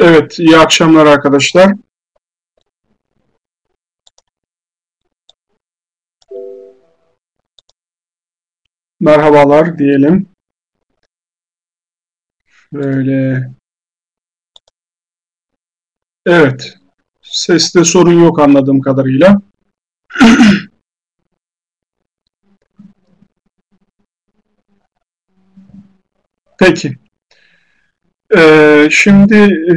Evet, iyi akşamlar arkadaşlar. Merhabalar diyelim. Böyle. Evet. Seste sorun yok anladığım kadarıyla. Peki. Ee, şimdi e,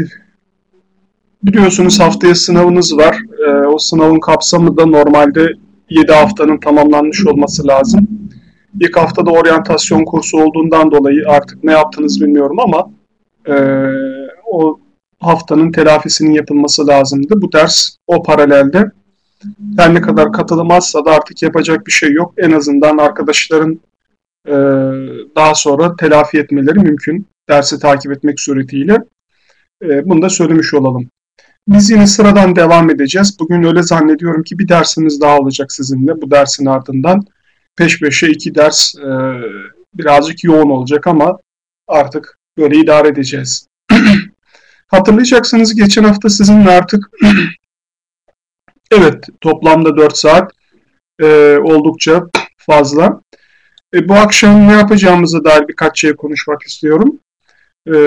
biliyorsunuz haftaya sınavınız var. Ee, o sınavın kapsamı da normalde 7 haftanın tamamlanmış olması lazım. İlk haftada oryantasyon kursu olduğundan dolayı artık ne yaptınız bilmiyorum ama e, o haftanın telafisinin yapılması lazımdı. Bu ders o paralelde her ne kadar katılmazsa da artık yapacak bir şey yok. En azından arkadaşların e, daha sonra telafi etmeleri mümkün. Dersi takip etmek suretiyle. E, bunu da söylemiş olalım. Biz yine sıradan devam edeceğiz. Bugün öyle zannediyorum ki bir dersimiz daha olacak sizinle. Bu dersin ardından peş peşe iki ders e, birazcık yoğun olacak ama artık böyle idare edeceğiz. Hatırlayacaksınız geçen hafta sizinle artık evet toplamda 4 saat e, oldukça fazla. E, bu akşam ne yapacağımıza dair birkaç şey konuşmak istiyorum. E,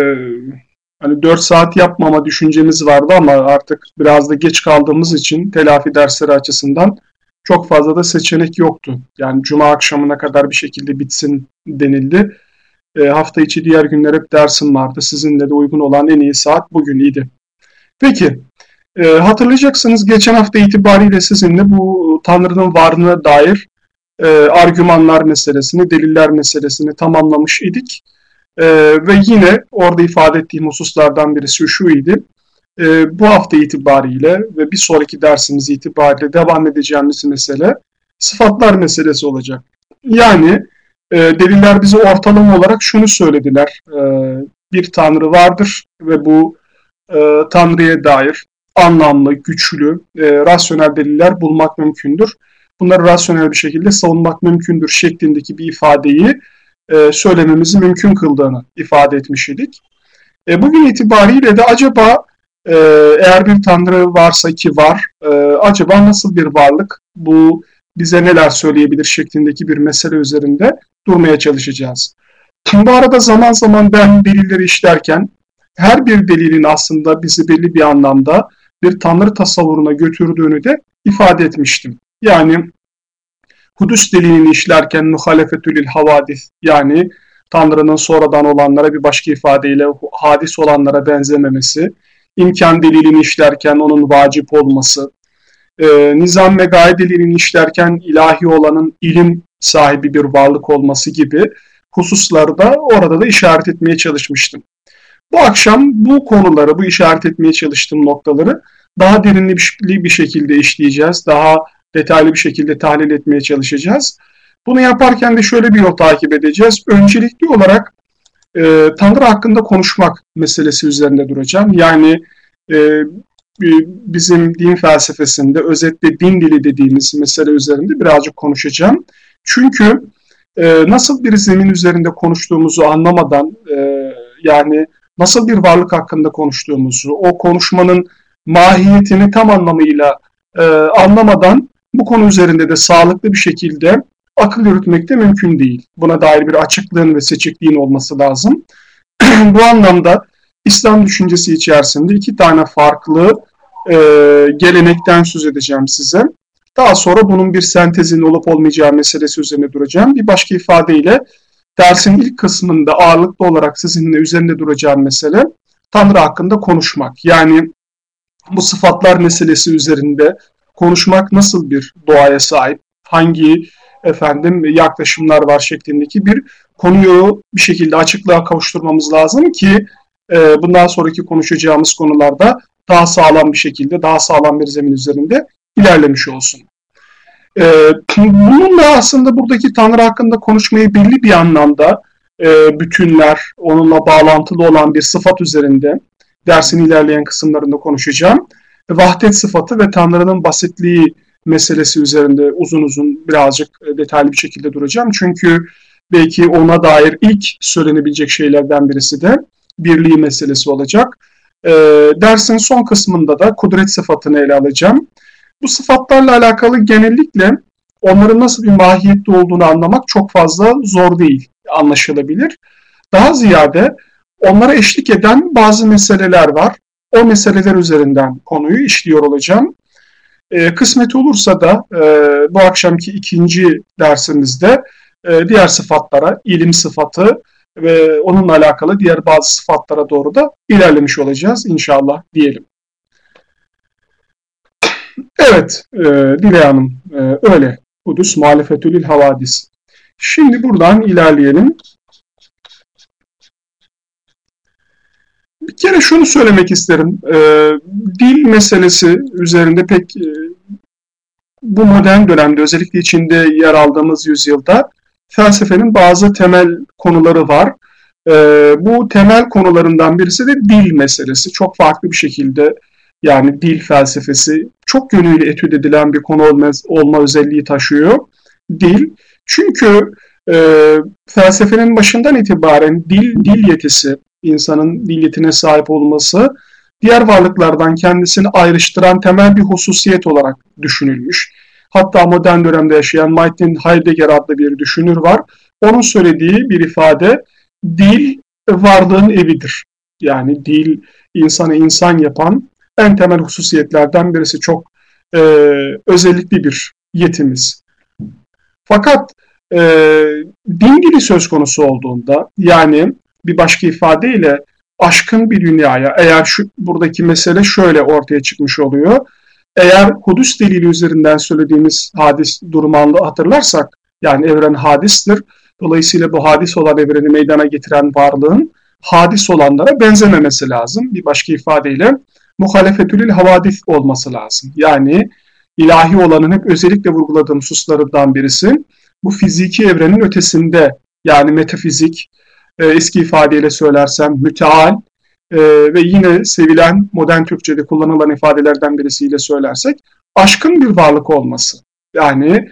hani 4 saat yapmama düşüncemiz vardı ama artık biraz da geç kaldığımız için telafi dersleri açısından çok fazla da seçenek yoktu. Yani cuma akşamına kadar bir şekilde bitsin denildi. E, hafta içi diğer günler hep dersim vardı. Sizinle de uygun olan en iyi saat bugüniydi. Peki, e, hatırlayacaksınız geçen hafta itibariyle sizinle bu Tanrı'nın varlığına dair e, argümanlar meselesini, deliller meselesini tamamlamış idik. E, ve yine orada ifade ettiğim hususlardan birisi şu idi. E, bu hafta itibariyle ve bir sonraki dersimiz itibariyle devam edeceğimiz mesele sıfatlar meselesi olacak. Yani e, deliller bize ortalama olarak şunu söylediler. E, bir tanrı vardır ve bu e, tanrıya dair anlamlı, güçlü, e, rasyonel deliller bulmak mümkündür. Bunları rasyonel bir şekilde savunmak mümkündür şeklindeki bir ifadeyi e, söylememizi mümkün kıldığını ifade etmiş idik. E, bugün itibariyle de acaba e, eğer bir tanrı varsa ki var, e, acaba nasıl bir varlık bu bize neler söyleyebilir şeklindeki bir mesele üzerinde durmaya çalışacağız. Bu arada zaman zaman ben delilleri işlerken her bir delilin aslında bizi belli bir anlamda bir tanrı tasavvuruna götürdüğünü de ifade etmiştim. Yani Hudüs delilini işlerken muhalefetülil havadis yani Tanrı'nın sonradan olanlara bir başka ifadeyle hadis olanlara benzememesi, imkan delilini işlerken onun vacip olması, e, nizam ve gaye delilini işlerken ilahi olanın ilim sahibi bir varlık olması gibi hususları da orada da işaret etmeye çalışmıştım. Bu akşam bu konuları, bu işaret etmeye çalıştığım noktaları daha derinli bir şekilde işleyeceğiz. Daha detaylı bir şekilde tahlil etmeye çalışacağız. Bunu yaparken de şöyle bir yol takip edeceğiz. Öncelikli olarak e, Tanrı hakkında konuşmak meselesi üzerinde duracağım. Yani e, bizim din felsefesinde özetle din dili dediğimiz mesele üzerinde birazcık konuşacağım. Çünkü e, nasıl bir zemin üzerinde konuştuğumuzu anlamadan e, yani nasıl bir varlık hakkında konuştuğumuzu, o konuşmanın mahiyetini tam anlamıyla e, anlamadan bu konu üzerinde de sağlıklı bir şekilde akıl yürütmek de mümkün değil. Buna dair bir açıklığın ve seçikliğin olması lazım. bu anlamda İslam düşüncesi içerisinde iki tane farklı e, gelenekten söz edeceğim size. Daha sonra bunun bir sentezin olup olmayacağı meselesi üzerine duracağım. Bir başka ifadeyle dersin ilk kısmında ağırlıklı olarak sizinle üzerinde duracağım mesele Tanrı hakkında konuşmak. Yani bu sıfatlar meselesi üzerinde konuşmak nasıl bir doğaya sahip, hangi efendim yaklaşımlar var şeklindeki bir konuyu bir şekilde açıklığa kavuşturmamız lazım ki e, bundan sonraki konuşacağımız konularda daha sağlam bir şekilde, daha sağlam bir zemin üzerinde ilerlemiş olsun. E, bununla aslında buradaki Tanrı hakkında konuşmayı belli bir anlamda e, bütünler, onunla bağlantılı olan bir sıfat üzerinde dersin ilerleyen kısımlarında konuşacağım. Vahdet sıfatı ve Tanrı'nın basitliği meselesi üzerinde uzun uzun birazcık e, detaylı bir şekilde duracağım. Çünkü belki ona dair ilk söylenebilecek şeylerden birisi de birliği meselesi olacak. E, dersin son kısmında da kudret sıfatını ele alacağım. Bu sıfatlarla alakalı genellikle onların nasıl bir mahiyette olduğunu anlamak çok fazla zor değil, anlaşılabilir. Daha ziyade onlara eşlik eden bazı meseleler var. O meseleler üzerinden konuyu işliyor olacağım. E, kısmet olursa da e, bu akşamki ikinci dersimizde e, diğer sıfatlara, ilim sıfatı ve onunla alakalı diğer bazı sıfatlara doğru da ilerlemiş olacağız inşallah diyelim. Evet, e, Dilek Hanım e, öyle. Kudüs muhalefetülül havadis. Şimdi buradan ilerleyelim. Bir kere şunu söylemek isterim. E, dil meselesi üzerinde pek e, bu modern dönemde özellikle içinde yer aldığımız yüzyılda felsefenin bazı temel konuları var. E, bu temel konularından birisi de dil meselesi. Çok farklı bir şekilde yani dil felsefesi çok yönüyle etüt edilen bir konu olma, olma özelliği taşıyor. Dil. Çünkü e, felsefenin başından itibaren dil, dil yetisi, insanın dil yetine sahip olması diğer varlıklardan kendisini ayrıştıran temel bir hususiyet olarak düşünülmüş. Hatta modern dönemde yaşayan Martin Heidegger adlı bir düşünür var. Onun söylediği bir ifade dil varlığın evidir. Yani dil insanı insan yapan en temel hususiyetlerden birisi çok e, özellikli bir yetimiz. Fakat e, din dili söz konusu olduğunda yani bir başka ifadeyle aşkın bir dünyaya eğer şu buradaki mesele şöyle ortaya çıkmış oluyor. Eğer Kudüs delili üzerinden söylediğimiz hadis durumu hatırlarsak yani evren hadistir. Dolayısıyla bu hadis olan evreni meydana getiren varlığın hadis olanlara benzememesi lazım. Bir başka ifadeyle muhalefetülül havadis olması lazım. Yani ilahi olanın hep özellikle vurguladığım hususlarından birisi bu fiziki evrenin ötesinde yani metafizik, e, eski ifadeyle söylersem müteal e, ve yine sevilen modern Türkçe'de kullanılan ifadelerden birisiyle söylersek aşkın bir varlık olması. Yani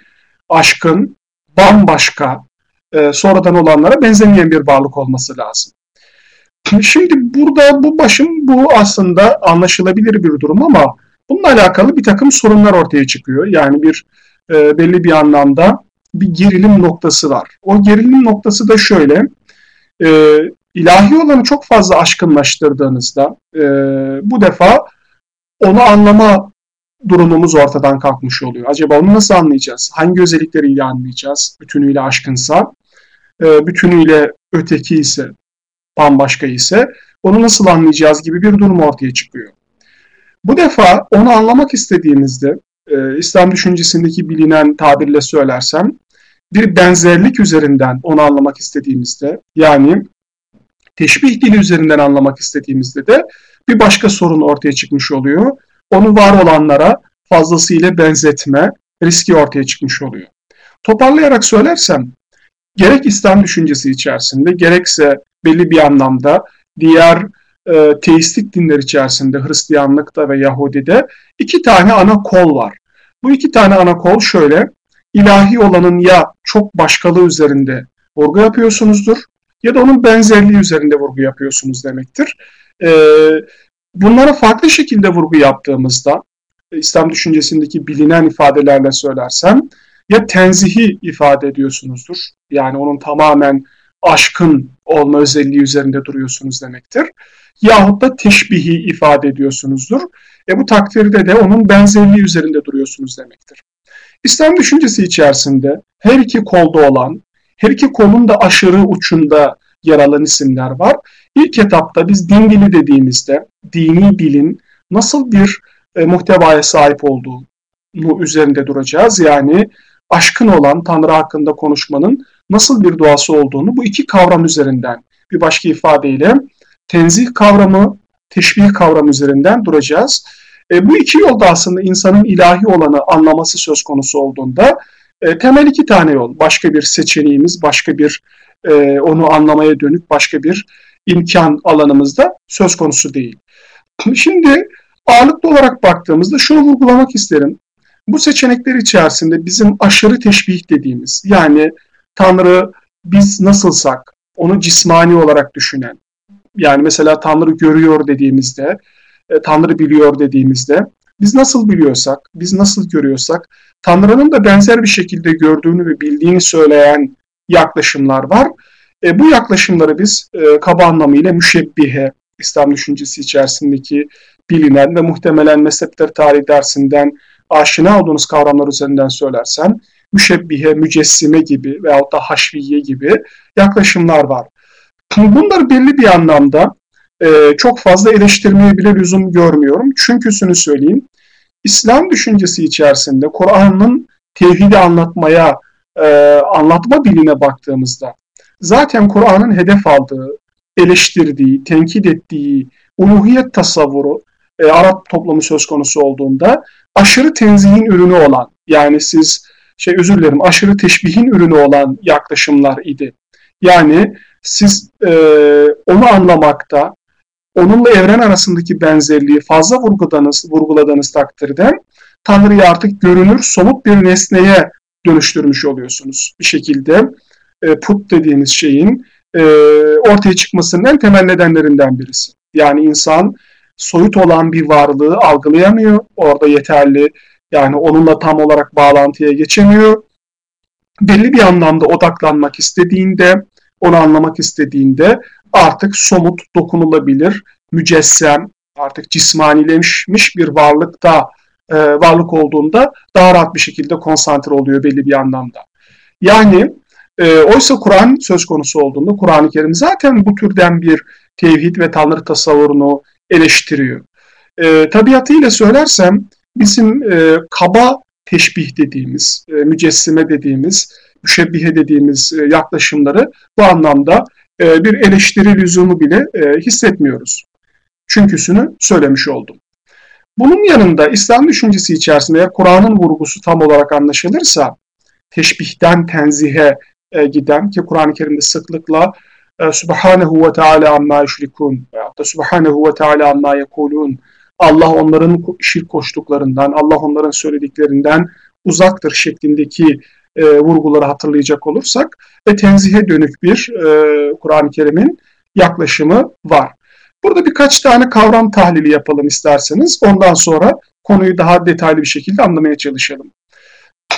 aşkın bambaşka, e, sonradan olanlara benzemeyen bir varlık olması lazım. Şimdi burada bu başım bu aslında anlaşılabilir bir durum ama bununla alakalı bir takım sorunlar ortaya çıkıyor. Yani bir e, belli bir anlamda bir gerilim noktası var. O gerilim noktası da şöyle. E, ilahi olanı çok fazla aşkınlaştırdığınızda e, bu defa onu anlama durumumuz ortadan kalkmış oluyor. Acaba onu nasıl anlayacağız? Hangi özellikleriyle anlayacağız? Bütünüyle aşkınsa, e, bütünüyle öteki ise, bambaşka ise onu nasıl anlayacağız gibi bir durum ortaya çıkıyor. Bu defa onu anlamak istediğimizde e, İslam düşüncesindeki bilinen tabirle söylersem bir benzerlik üzerinden onu anlamak istediğimizde yani teşbih dili üzerinden anlamak istediğimizde de bir başka sorun ortaya çıkmış oluyor. Onu var olanlara fazlasıyla benzetme riski ortaya çıkmış oluyor. Toparlayarak söylersem gerek İslam düşüncesi içerisinde gerekse belli bir anlamda diğer e, teistik dinler içerisinde Hristiyanlıkta ve Yahudi'de iki tane ana kol var. Bu iki tane ana kol şöyle, ilahi olanın ya çok başkalığı üzerinde vurgu yapıyorsunuzdur ya da onun benzerliği üzerinde vurgu yapıyorsunuz demektir. E, bunlara farklı şekilde vurgu yaptığımızda, İslam düşüncesindeki bilinen ifadelerle söylersem, ya tenzihi ifade ediyorsunuzdur. Yani onun tamamen aşkın olma özelliği üzerinde duruyorsunuz demektir. Yahut da teşbihi ifade ediyorsunuzdur. E bu takdirde de onun benzerliği üzerinde duruyorsunuz demektir. İslam düşüncesi içerisinde her iki kolda olan, her iki kolun da aşırı uçunda yer alan isimler var. İlk etapta biz din dili dediğimizde dini dilin nasıl bir e, muhtevaya sahip olduğu üzerinde duracağız. Yani aşkın olan Tanrı hakkında konuşmanın nasıl bir doğası olduğunu bu iki kavram üzerinden bir başka ifadeyle tenzih kavramı, teşbih kavramı üzerinden duracağız. E, bu iki yolda aslında insanın ilahi olanı anlaması söz konusu olduğunda e, temel iki tane yol. Başka bir seçeneğimiz, başka bir e, onu anlamaya dönük başka bir imkan alanımızda söz konusu değil. Şimdi ağırlıklı olarak baktığımızda şunu vurgulamak isterim. Bu seçenekler içerisinde bizim aşırı teşbih dediğimiz yani Tanrı biz nasılsak onu cismani olarak düşünen, Yani mesela Tanrı görüyor dediğimizde, e, Tanrı biliyor dediğimizde biz nasıl biliyorsak, biz nasıl görüyorsak Tanrı'nın da benzer bir şekilde gördüğünü ve bildiğini söyleyen yaklaşımlar var. E, bu yaklaşımları biz e, kaba anlamıyla müşebbihe, İslam düşüncesi içerisindeki bilinen ve muhtemelen mezhepler tarih dersinden aşina olduğunuz kavramlar üzerinden söylersen müşebbihe, mücessime gibi veyahut da haşviye gibi yaklaşımlar var. Bunlar belli bir anlamda e, çok fazla eleştirmeye bile lüzum görmüyorum. Çünküsünü söyleyeyim. İslam düşüncesi içerisinde Kur'an'ın tevhidi anlatmaya, e, anlatma diline baktığımızda zaten Kur'an'ın hedef aldığı, eleştirdiği, tenkit ettiği uluhiyet tasavvuru e, Arap toplumu söz konusu olduğunda aşırı tenzihin ürünü olan yani siz şey özür dilerim aşırı teşbihin ürünü olan yaklaşımlar idi. Yani siz e, onu anlamakta, onunla evren arasındaki benzerliği fazla vurguladığınız, vurguladığınız takdirde Tanrı'yı artık görünür, somut bir nesneye dönüştürmüş oluyorsunuz. Bir şekilde e, put dediğimiz şeyin e, ortaya çıkmasının en temel nedenlerinden birisi. Yani insan soyut olan bir varlığı algılayamıyor. Orada yeterli yani onunla tam olarak bağlantıya geçemiyor. Belli bir anlamda odaklanmak istediğinde, onu anlamak istediğinde artık somut, dokunulabilir, mücessem, artık cismanileşmiş bir varlıkta e, varlık olduğunda daha rahat bir şekilde konsantre oluyor belli bir anlamda. Yani e, oysa Kur'an söz konusu olduğunda Kur'an-ı Kerim zaten bu türden bir tevhid ve tanrı tasavvurunu eleştiriyor. E, tabiatıyla söylersem bizim e, kaba teşbih dediğimiz, e, mücessime dediğimiz, müşebbihe dediğimiz e, yaklaşımları bu anlamda e, bir eleştiri lüzumu bile e, hissetmiyoruz. Çünküsünü söylemiş oldum. Bunun yanında İslam düşüncesi içerisinde Kur'an'ın vurgusu tam olarak anlaşılırsa teşbihten tenzihe e, giden ki Kur'an-ı Kerim'de sıklıkla e, Subhanehu ve Teala amma yüşrikun veyahut da Subhanehu ve Teala amma yekulun Allah onların şirk koştuklarından, Allah onların söylediklerinden uzaktır şeklindeki e, vurguları hatırlayacak olursak ve tenzihe dönük bir e, Kur'an-ı Kerim'in yaklaşımı var. Burada birkaç tane kavram tahlili yapalım isterseniz. Ondan sonra konuyu daha detaylı bir şekilde anlamaya çalışalım.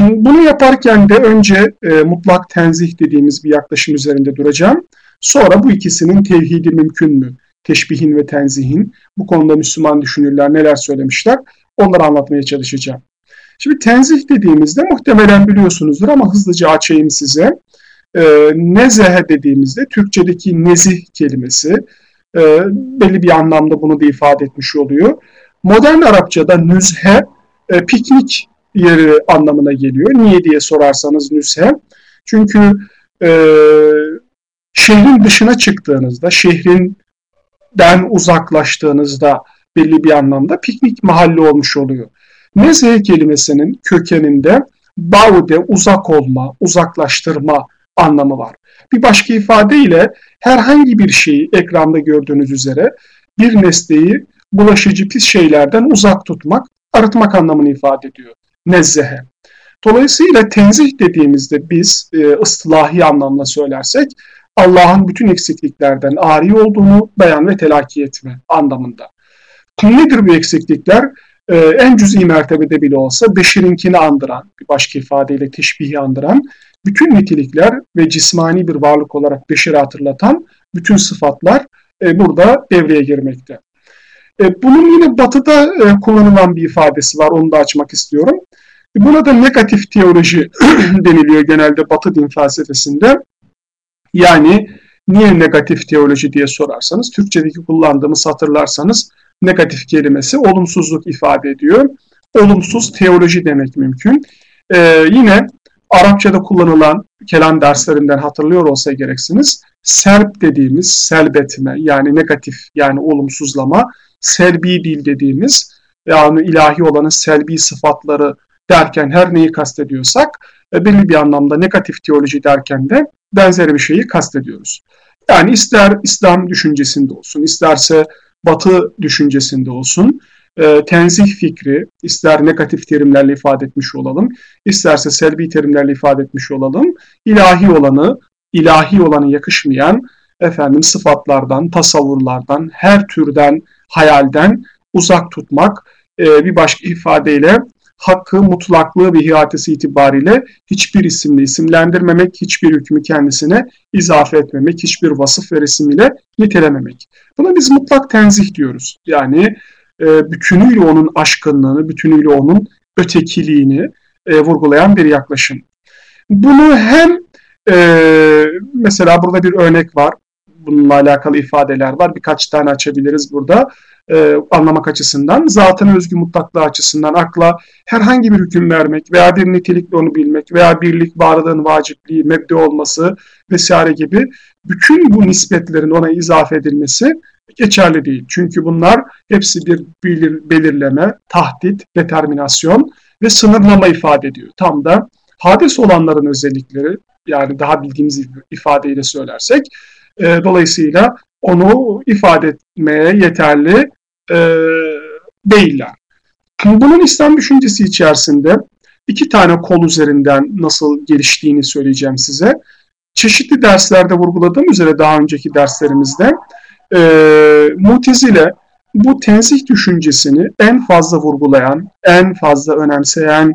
Bunu yaparken de önce e, mutlak tenzih dediğimiz bir yaklaşım üzerinde duracağım. Sonra bu ikisinin tevhidi mümkün mü? Teşbihin ve tenzihin. Bu konuda Müslüman düşünürler neler söylemişler? Onları anlatmaya çalışacağım. Şimdi tenzih dediğimizde muhtemelen biliyorsunuzdur ama hızlıca açayım size. E, nezehe dediğimizde Türkçedeki nezih kelimesi e, belli bir anlamda bunu da ifade etmiş oluyor. Modern Arapçada nüzhe e, piknik yeri anlamına geliyor. Niye diye sorarsanız nüzhe. Çünkü e, şehrin dışına çıktığınızda, şehrinden uzaklaştığınızda belli bir anlamda piknik mahalli olmuş oluyor. Nezhe kelimesinin kökeninde baude uzak olma, uzaklaştırma anlamı var. Bir başka ifadeyle herhangi bir şeyi ekranda gördüğünüz üzere bir nesneyi bulaşıcı pis şeylerden uzak tutmak, arıtmak anlamını ifade ediyor. Nezzehe. Dolayısıyla tenzih dediğimizde biz e, ıstılahi anlamda söylersek Allah'ın bütün eksikliklerden ari olduğunu beyan ve telakki etme anlamında. Nedir bu eksiklikler? Ee, en cüz'i mertebede bile olsa beşirinkini andıran, bir başka ifadeyle teşbihi andıran, bütün nitelikler ve cismani bir varlık olarak beşiri hatırlatan bütün sıfatlar e, burada devreye girmekte. E, bunun yine batıda e, kullanılan bir ifadesi var, onu da açmak istiyorum. E, buna da negatif teoloji deniliyor genelde batı din felsefesinde. Yani niye negatif teoloji diye sorarsanız, Türkçedeki kullandığımız hatırlarsanız negatif kelimesi olumsuzluk ifade ediyor. Olumsuz teoloji demek mümkün. Ee, yine Arapçada kullanılan kelam derslerinden hatırlıyor olsa gereksiniz. Serp dediğimiz selbetme yani negatif yani olumsuzlama, selbi dil dediğimiz yani ilahi olanın selbi sıfatları derken her neyi kastediyorsak e, belli bir anlamda negatif teoloji derken de benzeri bir şeyi kastediyoruz. Yani ister İslam düşüncesinde olsun, isterse Batı düşüncesinde olsun, e, tenzih fikri, ister negatif terimlerle ifade etmiş olalım, isterse selbi terimlerle ifade etmiş olalım, ilahi olanı, ilahi olanı yakışmayan, efendim sıfatlardan, tasavvurlardan, her türden hayalden uzak tutmak e, bir başka ifadeyle hakkı, mutlaklığı ve hiatesi itibariyle hiçbir isimle isimlendirmemek, hiçbir hükmü kendisine izafe etmemek, hiçbir vasıf ve resim nitelememek. Buna biz mutlak tenzih diyoruz. Yani e, bütünüyle onun aşkınlığını, bütünüyle onun ötekiliğini e, vurgulayan bir yaklaşım. Bunu hem e, mesela burada bir örnek var. Bununla alakalı ifadeler var. Birkaç tane açabiliriz burada e, anlamak açısından. Zatın özgü mutlaklığı açısından akla herhangi bir hüküm vermek veya bir nitelikle onu bilmek veya birlik varlığın vacipliği, mebde olması vesaire gibi bütün bu nispetlerin ona izafe edilmesi geçerli değil. Çünkü bunlar hepsi bir belir, belirleme, tahdit, determinasyon ve sınırlama ifade ediyor. Tam da hadis olanların özellikleri yani daha bildiğimiz ifadeyle söylersek e, dolayısıyla onu ifade etmeye yeterli e, değiller. Bunun İslam düşüncesi içerisinde iki tane kol üzerinden nasıl geliştiğini söyleyeceğim size. Çeşitli derslerde vurguladığım üzere daha önceki derslerimizde e, Mutezile bu tenzih düşüncesini en fazla vurgulayan, en fazla önemseyen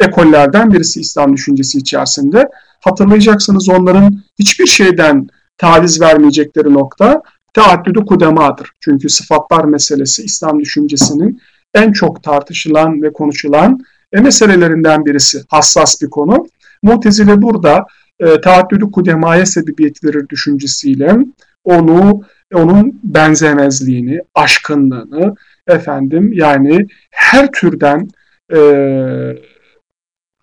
ekollerden birisi İslam düşüncesi içerisinde. Hatırlayacaksınız onların hiçbir şeyden taviz vermeyecekleri nokta teaddüdü kudemadır. Çünkü sıfatlar meselesi İslam düşüncesinin en çok tartışılan ve konuşulan e, meselelerinden birisi. Hassas bir konu. Mutezile burada e, teaddüdü kudemaya sebebiyet verir düşüncesiyle onu onun benzemezliğini, aşkınlığını efendim yani her türden e,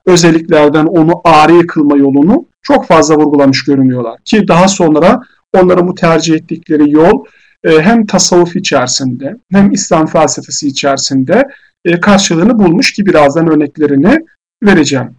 özelliklerden onu ağrı kılma yolunu çok fazla vurgulamış görünüyorlar. Ki daha sonra onlara bu tercih ettikleri yol e, hem tasavvuf içerisinde hem İslam felsefesi içerisinde e, karşılığını bulmuş ki birazdan örneklerini vereceğim.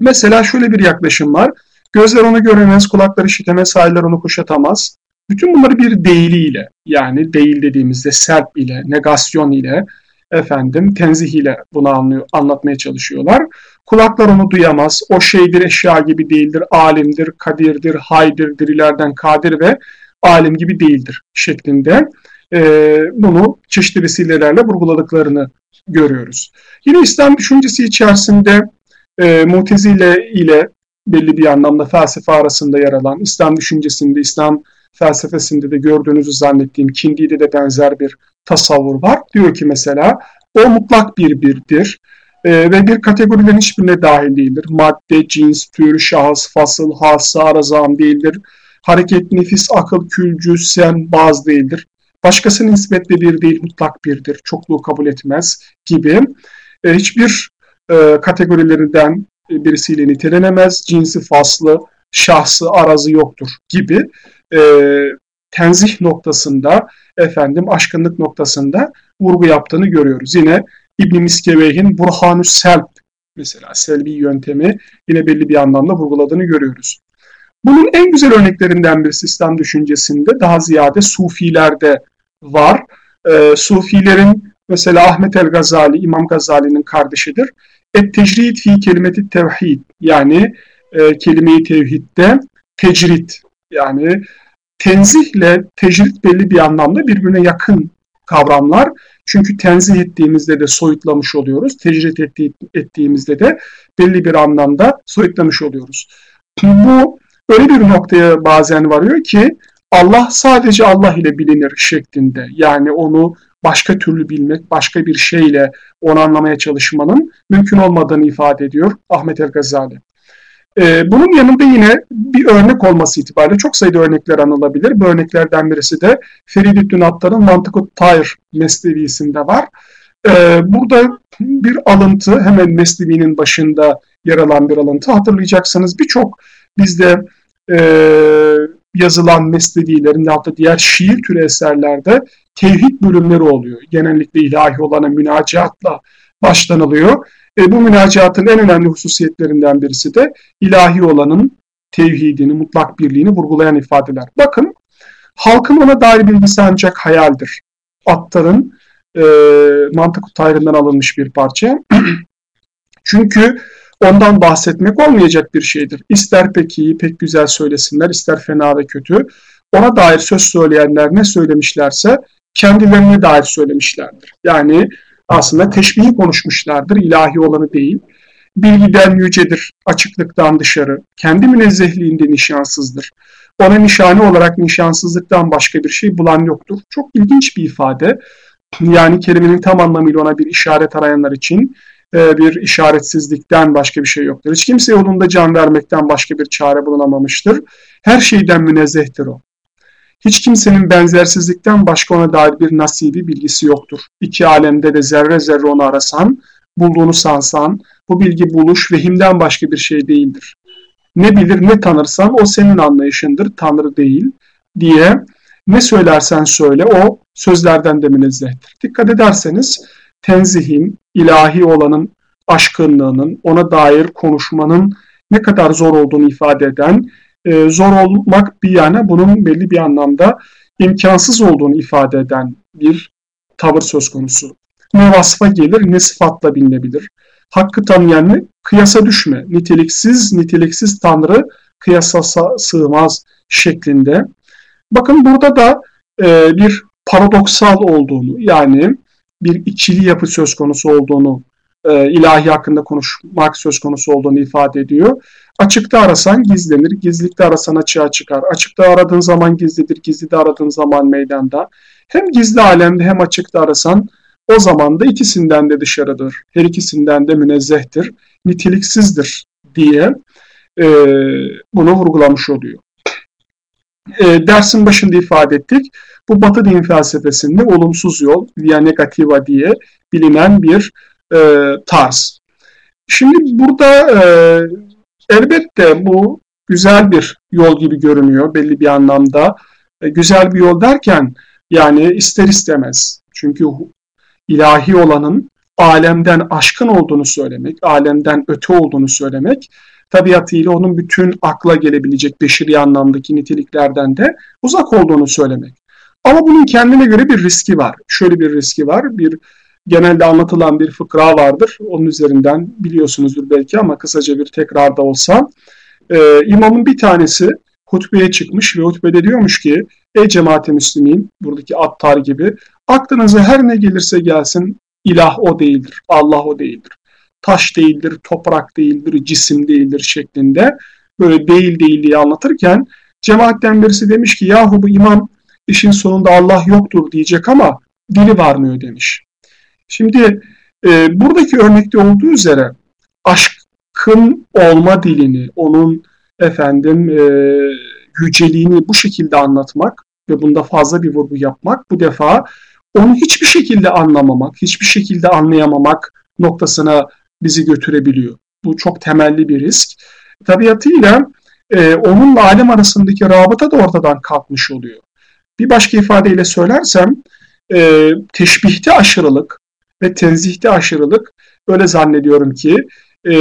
Mesela şöyle bir yaklaşım var. Gözler onu göremez, kulaklar işitemez, sahiller onu kuşatamaz. Bütün bunları bir değiliyle yani değil dediğimizde serp ile, negasyon ile, efendim tenzih ile bunu anlıyor, anlatmaya çalışıyorlar. Kulaklar onu duyamaz. O şeydir, eşya gibi değildir. Alimdir, kadirdir, haydir, dirilerden kadir ve alim gibi değildir şeklinde e, bunu çeşitli vesilelerle vurguladıklarını görüyoruz. Yine İslam düşüncesi içerisinde e, Mutezile ile belli bir anlamda felsefe arasında yer alan İslam düşüncesinde, İslam felsefesinde de gördüğünüzü zannettiğim Kindi'de de benzer bir tasavvur var. Diyor ki mesela o mutlak bir birdir e, ve bir kategorilerin hiçbirine dahil değildir. Madde, cins, tür, şahıs, fasıl, hassa, arazam değildir. Hareket, nefis, akıl, külcü, sen, baz değildir. Başkasının nispetle bir değil, mutlak birdir. Çokluğu kabul etmez gibi. E, hiçbir e, kategorilerinden birisiyle nitelenemez. Cinsi, faslı, şahsı, arazı yoktur gibi e, tenzih noktasında, efendim aşkınlık noktasında vurgu yaptığını görüyoruz. Yine İbn Miskeveyh'in Burhanü Selb mesela selbi yöntemi yine belli bir anlamda vurguladığını görüyoruz. Bunun en güzel örneklerinden birisi İslam düşüncesinde daha ziyade Sufilerde var. E, Sufilerin mesela Ahmet el Gazali, İmam Gazali'nin kardeşidir. Et tecrid fi kelimeti tevhid yani e, kelime-i tevhidde tecrit yani tenzihle tecrit belli bir anlamda birbirine yakın kavramlar. Çünkü tenzih ettiğimizde de soyutlamış oluyoruz. Tecrit ettiği, ettiğimizde de belli bir anlamda soyutlamış oluyoruz. Bu öyle bir noktaya bazen varıyor ki Allah sadece Allah ile bilinir şeklinde. Yani onu başka türlü bilmek, başka bir şeyle onu anlamaya çalışmanın mümkün olmadığını ifade ediyor Ahmet el Gazali. Ee, bunun yanında yine bir örnek olması itibariyle çok sayıda örnekler anılabilir. Bu örneklerden birisi de Feridüddin Attar'ın Mantık-ı Tayr Mesnevisinde var. Ee, burada bir alıntı hemen Mesnevi'nin başında yer alan bir alıntı. Hatırlayacaksınız birçok bizde e, yazılan mesnevilerin ya da diğer şiir türü eserlerde tevhid bölümleri oluyor. Genellikle ilahi olana münacatla başlanılıyor. E, bu münacatın en önemli hususiyetlerinden birisi de ilahi olanın tevhidini, mutlak birliğini vurgulayan ifadeler. Bakın, halkın ona dair bilgisi ancak hayaldir. Attar'ın e, mantık tayrından alınmış bir parça. Çünkü ondan bahsetmek olmayacak bir şeydir. İster pek iyi, pek güzel söylesinler, ister fena ve kötü. ona dair söz söyleyenler ne söylemişlerse kendilerine dair söylemişlerdir. Yani aslında teşbihi konuşmuşlardır, ilahi olanı değil. Bilgiden yücedir, açıklıktan dışarı, kendi münezzehliğinde nişansızdır. Ona nişane olarak nişansızlıktan başka bir şey bulan yoktur. Çok ilginç bir ifade. Yani kelimenin tam anlamıyla ona bir işaret arayanlar için e, bir işaretsizlikten başka bir şey yoktur. Hiç kimse yolunda can vermekten başka bir çare bulunamamıştır. Her şeyden münezzehtir o. Hiç kimsenin benzersizlikten başka ona dair bir nasibi bilgisi yoktur. İki alemde de zerre zerre onu arasan, bulduğunu sansan, bu bilgi buluş vehimden başka bir şey değildir. Ne bilir ne tanırsan o senin anlayışındır, Tanrı değil diye ne söylersen söyle o sözlerden de münezzehtir. Dikkat ederseniz tenzihin, ilahi olanın aşkınlığının, ona dair konuşmanın ne kadar zor olduğunu ifade eden, e, zor olmak bir yana bunun belli bir anlamda imkansız olduğunu ifade eden bir tavır söz konusu. Ne vasfa gelir ne sıfatla bilinebilir. Hakkı tanıyan kıyasa düşme. Niteliksiz, niteliksiz Tanrı kıyasa sığmaz şeklinde. Bakın burada da e, bir paradoksal olduğunu yani bir ikili yapı söz konusu olduğunu e, ilahi hakkında konuşmak söz konusu olduğunu ifade ediyor. Açıkta arasan gizlenir, gizlilikte arasan açığa çıkar. Açıkta aradığın zaman gizlidir, gizlide aradığın zaman meydanda. Hem gizli alemde hem açıkta arasan o zaman da ikisinden de dışarıdır. Her ikisinden de münezzehtir, niteliksizdir diye e, bunu vurgulamış oluyor. E, dersin başında ifade ettik. Bu Batı din felsefesinde olumsuz yol, via negativa diye bilinen bir e, tarz. Şimdi burada e, elbette bu güzel bir yol gibi görünüyor belli bir anlamda. E, güzel bir yol derken yani ister istemez. Çünkü ilahi olanın alemden aşkın olduğunu söylemek, alemden öte olduğunu söylemek tabiatıyla onun bütün akla gelebilecek beşeri anlamdaki niteliklerden de uzak olduğunu söylemek. Ama bunun kendine göre bir riski var. Şöyle bir riski var. Bir genelde anlatılan bir fıkra vardır. Onun üzerinden biliyorsunuzdur belki ama kısaca bir tekrar da olsa. Ee, imamın bir tanesi hutbeye çıkmış ve hutbede diyormuş ki Ey cemaat-i müslimin, buradaki attar gibi aklınıza her ne gelirse gelsin ilah o değildir, Allah o değildir. Taş değildir, toprak değildir, cisim değildir şeklinde böyle değil değil diye anlatırken cemaatten birisi demiş ki yahu bu imam işin sonunda Allah yoktur diyecek ama dili varmıyor demiş. Şimdi e, buradaki örnekte olduğu üzere aşkın olma dilini, onun efendim e, yüceliğini bu şekilde anlatmak ve bunda fazla bir vurgu yapmak bu defa onu hiçbir şekilde anlamamak, hiçbir şekilde anlayamamak noktasına bizi götürebiliyor. Bu çok temelli bir risk. Tabiatıyla e, onunla alem arasındaki rabıta da ortadan kalkmış oluyor. Bir başka ifadeyle söylersem e, teşbihte aşırılık ve tenzihte aşırılık öyle zannediyorum ki e,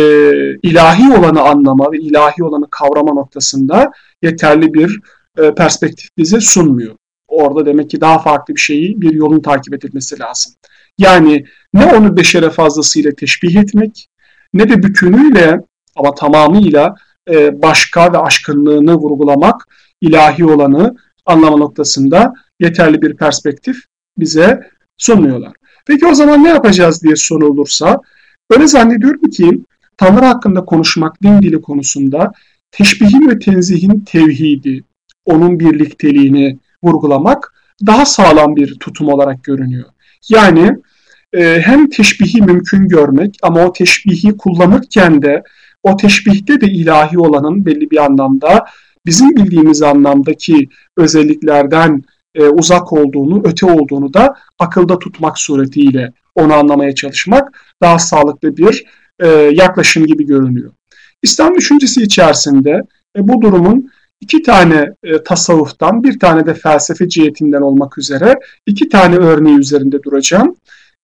ilahi olanı anlama ve ilahi olanı kavrama noktasında yeterli bir e, perspektif bize sunmuyor. Orada demek ki daha farklı bir şeyi, bir yolun takip edilmesi lazım. Yani ne onu beşere fazlasıyla teşbih etmek, ne de bütünüyle ama tamamıyla e, başka ve aşkınlığını vurgulamak, ilahi olanı anlama noktasında yeterli bir perspektif bize sunmuyorlar. Peki o zaman ne yapacağız diye sorulursa, öyle zannediyorum ki Tanrı hakkında konuşmak din dili konusunda teşbihin ve tenzihin tevhidi, onun birlikteliğini vurgulamak daha sağlam bir tutum olarak görünüyor. Yani e, hem teşbihi mümkün görmek ama o teşbihi kullanırken de o teşbihte de ilahi olanın belli bir anlamda bizim bildiğimiz anlamdaki özelliklerden e, uzak olduğunu, öte olduğunu da akılda tutmak suretiyle onu anlamaya çalışmak daha sağlıklı bir e, yaklaşım gibi görünüyor. İslam düşüncesi içerisinde e, bu durumun iki tane e, tasavvuftan, bir tane de felsefe cihetinden olmak üzere iki tane örneği üzerinde duracağım.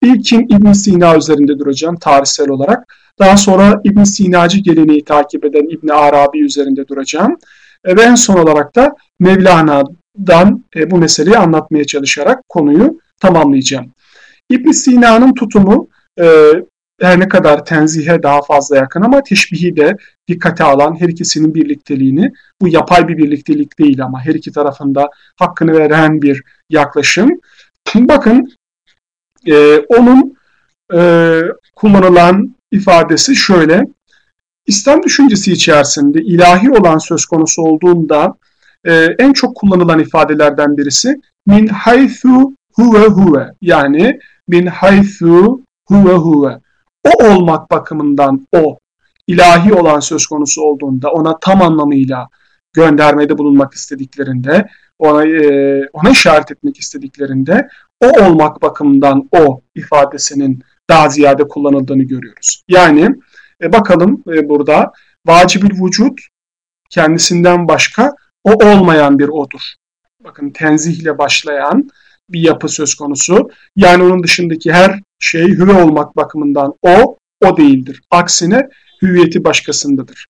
İlkin İbn Sina üzerinde duracağım tarihsel olarak. Daha sonra İbn Sinacı geleneği takip eden İbn Arabi üzerinde duracağım. E, ve en son olarak da Mevlana'dan e, bu meseleyi anlatmaya çalışarak konuyu tamamlayacağım. İbn Sina'nın tutumu e, her ne kadar tenzihe daha fazla yakın ama teşbihi de dikkate alan her ikisinin birlikteliğini bu yapay bir birliktelik değil ama her iki tarafında hakkını veren bir yaklaşım. Bakın e, onun e, kullanılan ifadesi şöyle. İslam düşüncesi içerisinde ilahi olan söz konusu olduğunda e, en çok kullanılan ifadelerden birisi min haythu huve huve yani min haythu huve huve o olmak bakımından o ilahi olan söz konusu olduğunda ona tam anlamıyla göndermede bulunmak istediklerinde ona e, ona işaret etmek istediklerinde o olmak bakımından o ifadesinin daha ziyade kullanıldığını görüyoruz. Yani e, bakalım e, burada vacibül vücut kendisinden başka o olmayan bir odur. Bakın tenzihle başlayan bir yapı söz konusu. Yani onun dışındaki her şey hüve olmak bakımından o, o değildir. Aksine hüviyeti başkasındadır.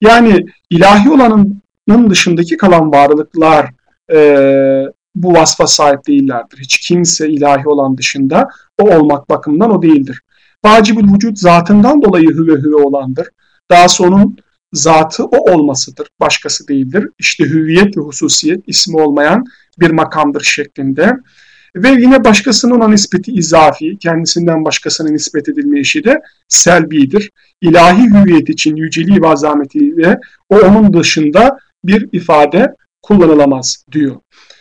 Yani ilahi olanın dışındaki kalan varlıklar e, bu vasfa sahip değillerdir. Hiç kimse ilahi olan dışında o olmak bakımından o değildir. Vacibül vücut zatından dolayı hüve hüve olandır. Daha onun zatı o olmasıdır, başkası değildir. İşte hüviyet ve hususiyet ismi olmayan bir makamdır şeklinde. Ve yine başkasının ona nispeti izafi, kendisinden başkasına nispet edilme işi de selbidir. İlahi hüviyet için yüceliği ve azametiyle o onun dışında bir ifade kullanılamaz diyor.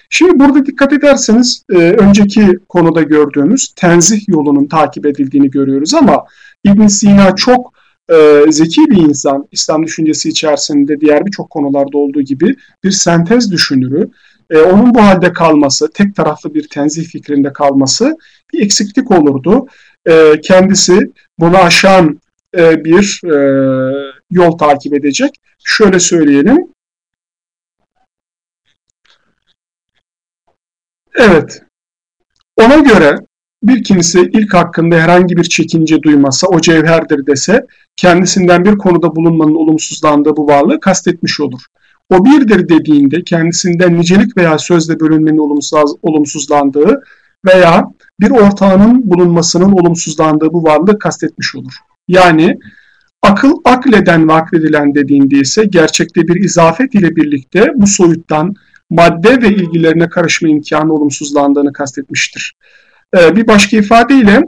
Şimdi burada dikkat ederseniz e, önceki konuda gördüğümüz tenzih yolunun takip edildiğini görüyoruz ama İbn Sina çok e, zeki bir insan. İslam düşüncesi içerisinde diğer birçok konularda olduğu gibi bir sentez düşünürü. E, onun bu halde kalması, tek taraflı bir tenzih fikrinde kalması bir eksiklik olurdu. E, kendisi bunu aşan e, bir e, yol takip edecek. Şöyle söyleyelim. Evet. Ona göre bir kimse ilk hakkında herhangi bir çekince duymasa, o cevherdir dese, kendisinden bir konuda bulunmanın olumsuzlandığı bu varlığı kastetmiş olur. O birdir dediğinde kendisinden nicelik veya sözle bölünmenin olumsuzlandığı veya bir ortağının bulunmasının olumsuzlandığı bu varlığı kastetmiş olur. Yani akıl akleden ve akledilen dediğinde ise gerçekte bir izafet ile birlikte bu soyuttan madde ve ilgilerine karışma imkanı olumsuzlandığını kastetmiştir. Ee, bir başka ifadeyle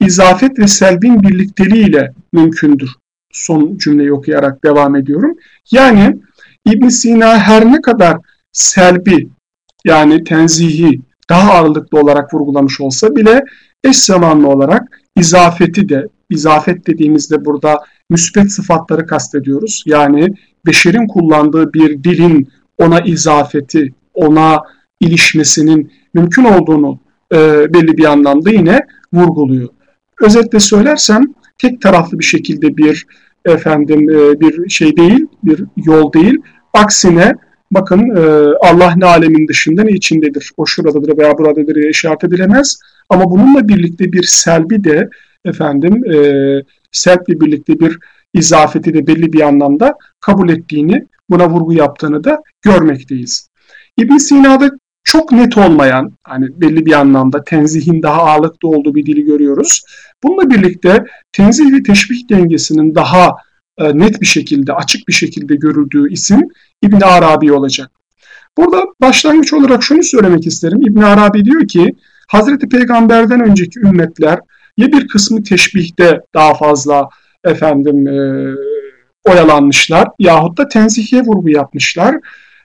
izafet ve selbin birlikteliğiyle mümkündür. Son cümleyi okuyarak devam ediyorum. Yani ibn Sina her ne kadar selbi yani tenzihi daha ağırlıklı olarak vurgulamış olsa bile eş zamanlı olarak izafeti de, izafet dediğimizde burada müspet sıfatları kastediyoruz. Yani beşerin kullandığı bir dilin ona izafeti, ona ilişmesinin mümkün olduğunu e, belli bir anlamda yine vurguluyor. Özetle söylersem tek taraflı bir şekilde bir efendim e, bir şey değil, bir yol değil. Aksine bakın e, Allah ne alemin dışında ne içindedir. O şuradadır veya buradadır diye işaret edilemez. Ama bununla birlikte bir selbi de efendim e, selple birlikte bir izafeti de belli bir anlamda kabul ettiğini, buna vurgu yaptığını da görmekteyiz. İbn Sina'da çok net olmayan, hani belli bir anlamda tenzihin daha ağırlıklı olduğu bir dili görüyoruz. Bununla birlikte tenzih ve teşbih dengesinin daha e, net bir şekilde, açık bir şekilde görüldüğü isim İbn Arabi olacak. Burada başlangıç olarak şunu söylemek isterim. İbn Arabi diyor ki, Hazreti Peygamber'den önceki ümmetler ya bir kısmı teşbihte daha fazla efendim e, oyalanmışlar yahut da tenzihiye vurgu yapmışlar.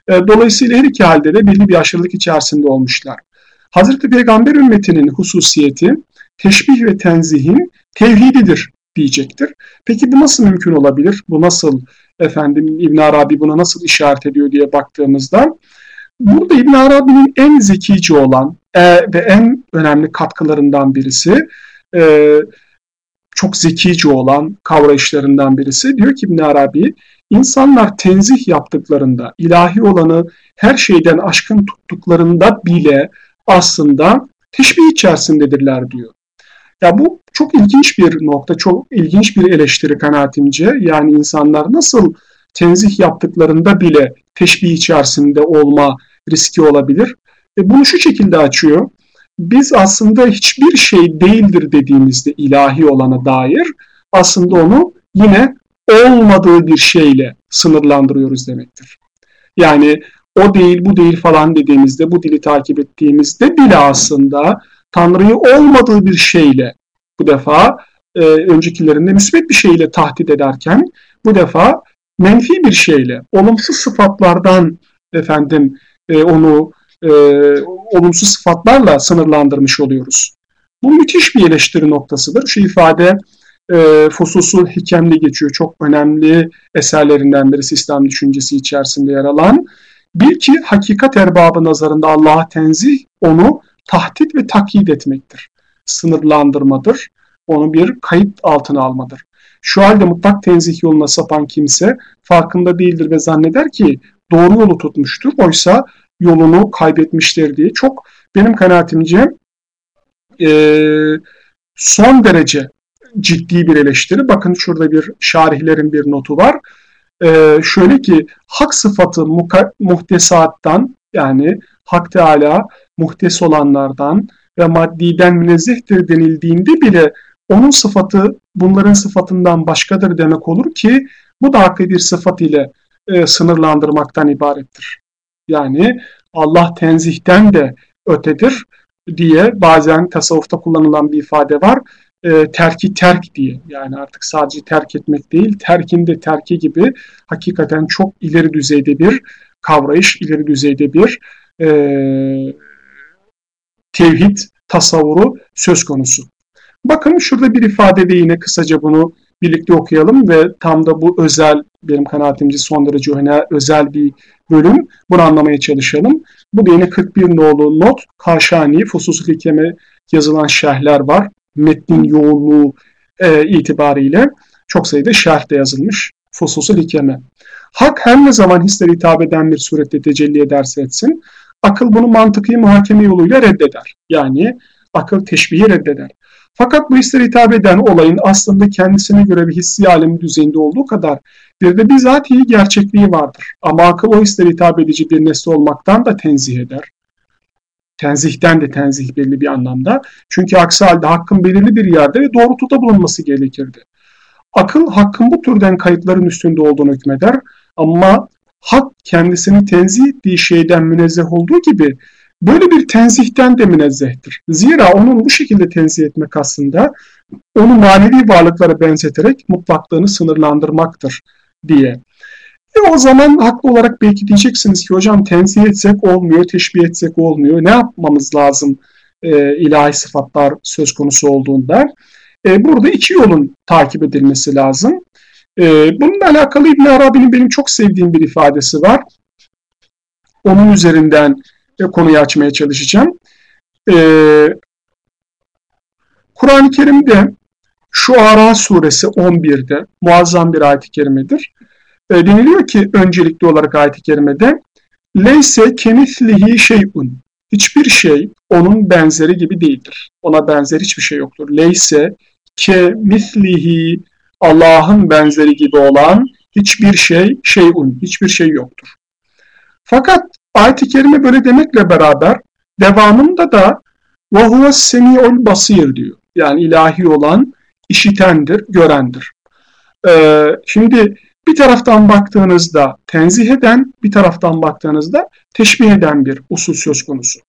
E, dolayısıyla her iki halde de belli bir aşırılık içerisinde olmuşlar. Hazreti Peygamber ümmetinin hususiyeti teşbih ve tenzihin tevhididir diyecektir. Peki bu nasıl mümkün olabilir? Bu nasıl efendim İbn Arabi buna nasıl işaret ediyor diye baktığımızda burada İbn Arabi'nin en zekice olan e, ve en önemli katkılarından birisi e, çok zekice olan kavrayışlarından birisi. Diyor ki İbn Arabi, insanlar tenzih yaptıklarında, ilahi olanı her şeyden aşkın tuttuklarında bile aslında teşbih içerisindedirler diyor. Ya bu çok ilginç bir nokta, çok ilginç bir eleştiri kanaatimce. Yani insanlar nasıl tenzih yaptıklarında bile teşbih içerisinde olma riski olabilir? E bunu şu şekilde açıyor. biz aslında hiçbir şey değildir dediğimizde ilahi olana dair aslında onu yine olmadığı bir şeyle sınırlandırıyoruz demektir. Yani o değil bu değil falan dediğimizde bu dili takip ettiğimizde bile aslında Tanrı'yı olmadığı bir şeyle bu defa e, öncekilerinde müsbet bir şeyle tahdit ederken bu defa menfi bir şeyle olumsuz sıfatlardan efendim e, onu e, olumsuz sıfatlarla sınırlandırmış oluyoruz. Bu müthiş bir eleştiri noktasıdır. Şu ifade e, Fususul Hikem'de geçiyor. Çok önemli eserlerinden birisi İslam düşüncesi içerisinde yer alan. Bil ki hakikat erbabı nazarında Allah'a tenzih onu tahdit ve takyit etmektir. Sınırlandırmadır. Onu bir kayıt altına almadır. Şu halde mutlak tenzih yoluna sapan kimse farkında değildir ve zanneder ki doğru yolu tutmuştur. Oysa yolunu kaybetmiştir diye çok benim kanaatimce e, son derece ciddi bir eleştiri. Bakın şurada bir şarihlerin bir notu var. E, şöyle ki hak sıfatı muhtesattan yani Hak Teala muhtes olanlardan ve maddiden münezzehtir denildiğinde bile onun sıfatı bunların sıfatından başkadır demek olur ki bu da hakkı bir sıfat ile e, sınırlandırmaktan ibarettir. Yani Allah tenzihten de ötedir diye bazen tasavvufta kullanılan bir ifade var. E, terki terk diye yani artık sadece terk etmek değil terkinde terki gibi hakikaten çok ileri düzeyde bir kavrayış, ileri düzeyde bir e, tevhid tasavvuru söz konusu. Bakın şurada bir ifadede yine kısaca bunu birlikte okuyalım ve tam da bu özel, benim kanaatimce son derece özel bir bölüm. Bunu anlamaya çalışalım. Bu da yine 41 nolu not, Kaşani, Fususul Hikeme yazılan şerhler var. Metnin yoğunluğu e, itibariyle çok sayıda şerh de yazılmış. Hikeme. Hak her ne zaman hisleri hitap eden bir surette tecelli ederse etsin, akıl bunu mantıki muhakeme yoluyla reddeder. Yani akıl teşbihi reddeder. Fakat bu hisleri hitap eden olayın aslında kendisine göre bir hissi alemi düzeyinde olduğu kadar bir de bizatihi gerçekliği vardır. Ama akıl o hisleri hitap edici bir nesne olmaktan da tenzih eder. Tenzihten de tenzih belli bir anlamda. Çünkü aksi halde hakkın belirli bir yerde ve doğrultuda bulunması gerekirdi. Akıl hakkın bu türden kayıtların üstünde olduğunu hükmeder ama hak kendisini tenzih ettiği şeyden münezzeh olduğu gibi böyle bir tenzihten de münezzehtir. Zira onun bu şekilde tenzih etmek aslında onu manevi varlıklara benzeterek mutlaklığını sınırlandırmaktır diye. E o zaman haklı olarak belki diyeceksiniz ki hocam tenzih etsek olmuyor, teşbih etsek olmuyor. Ne yapmamız lazım e, ilahi sıfatlar söz konusu olduğunda? E, burada iki yolun takip edilmesi lazım. E, bununla alakalı İbn Arabi'nin benim çok sevdiğim bir ifadesi var. Onun üzerinden e, konuyu açmaya çalışacağım. E, Kur'an-ı Kerim'de şu Ara suresi 11'de muazzam bir ayet-i kerimedir. E, deniliyor ki öncelikli olarak ayet-i kerimede Leyse kemislihi şeyun. Hiçbir şey onun benzeri gibi değildir. Ona benzer hiçbir şey yoktur. Leyse ke mislihi Allah'ın benzeri gibi olan hiçbir şey şeyun, hiçbir şey yoktur. Fakat ayet-i kerime böyle demekle beraber devamında da ve huve semi'ul basir diyor. Yani ilahi olan işitendir, görendir. Ee, şimdi bir taraftan baktığınızda tenzih eden, bir taraftan baktığınızda teşbih eden bir usul söz konusu.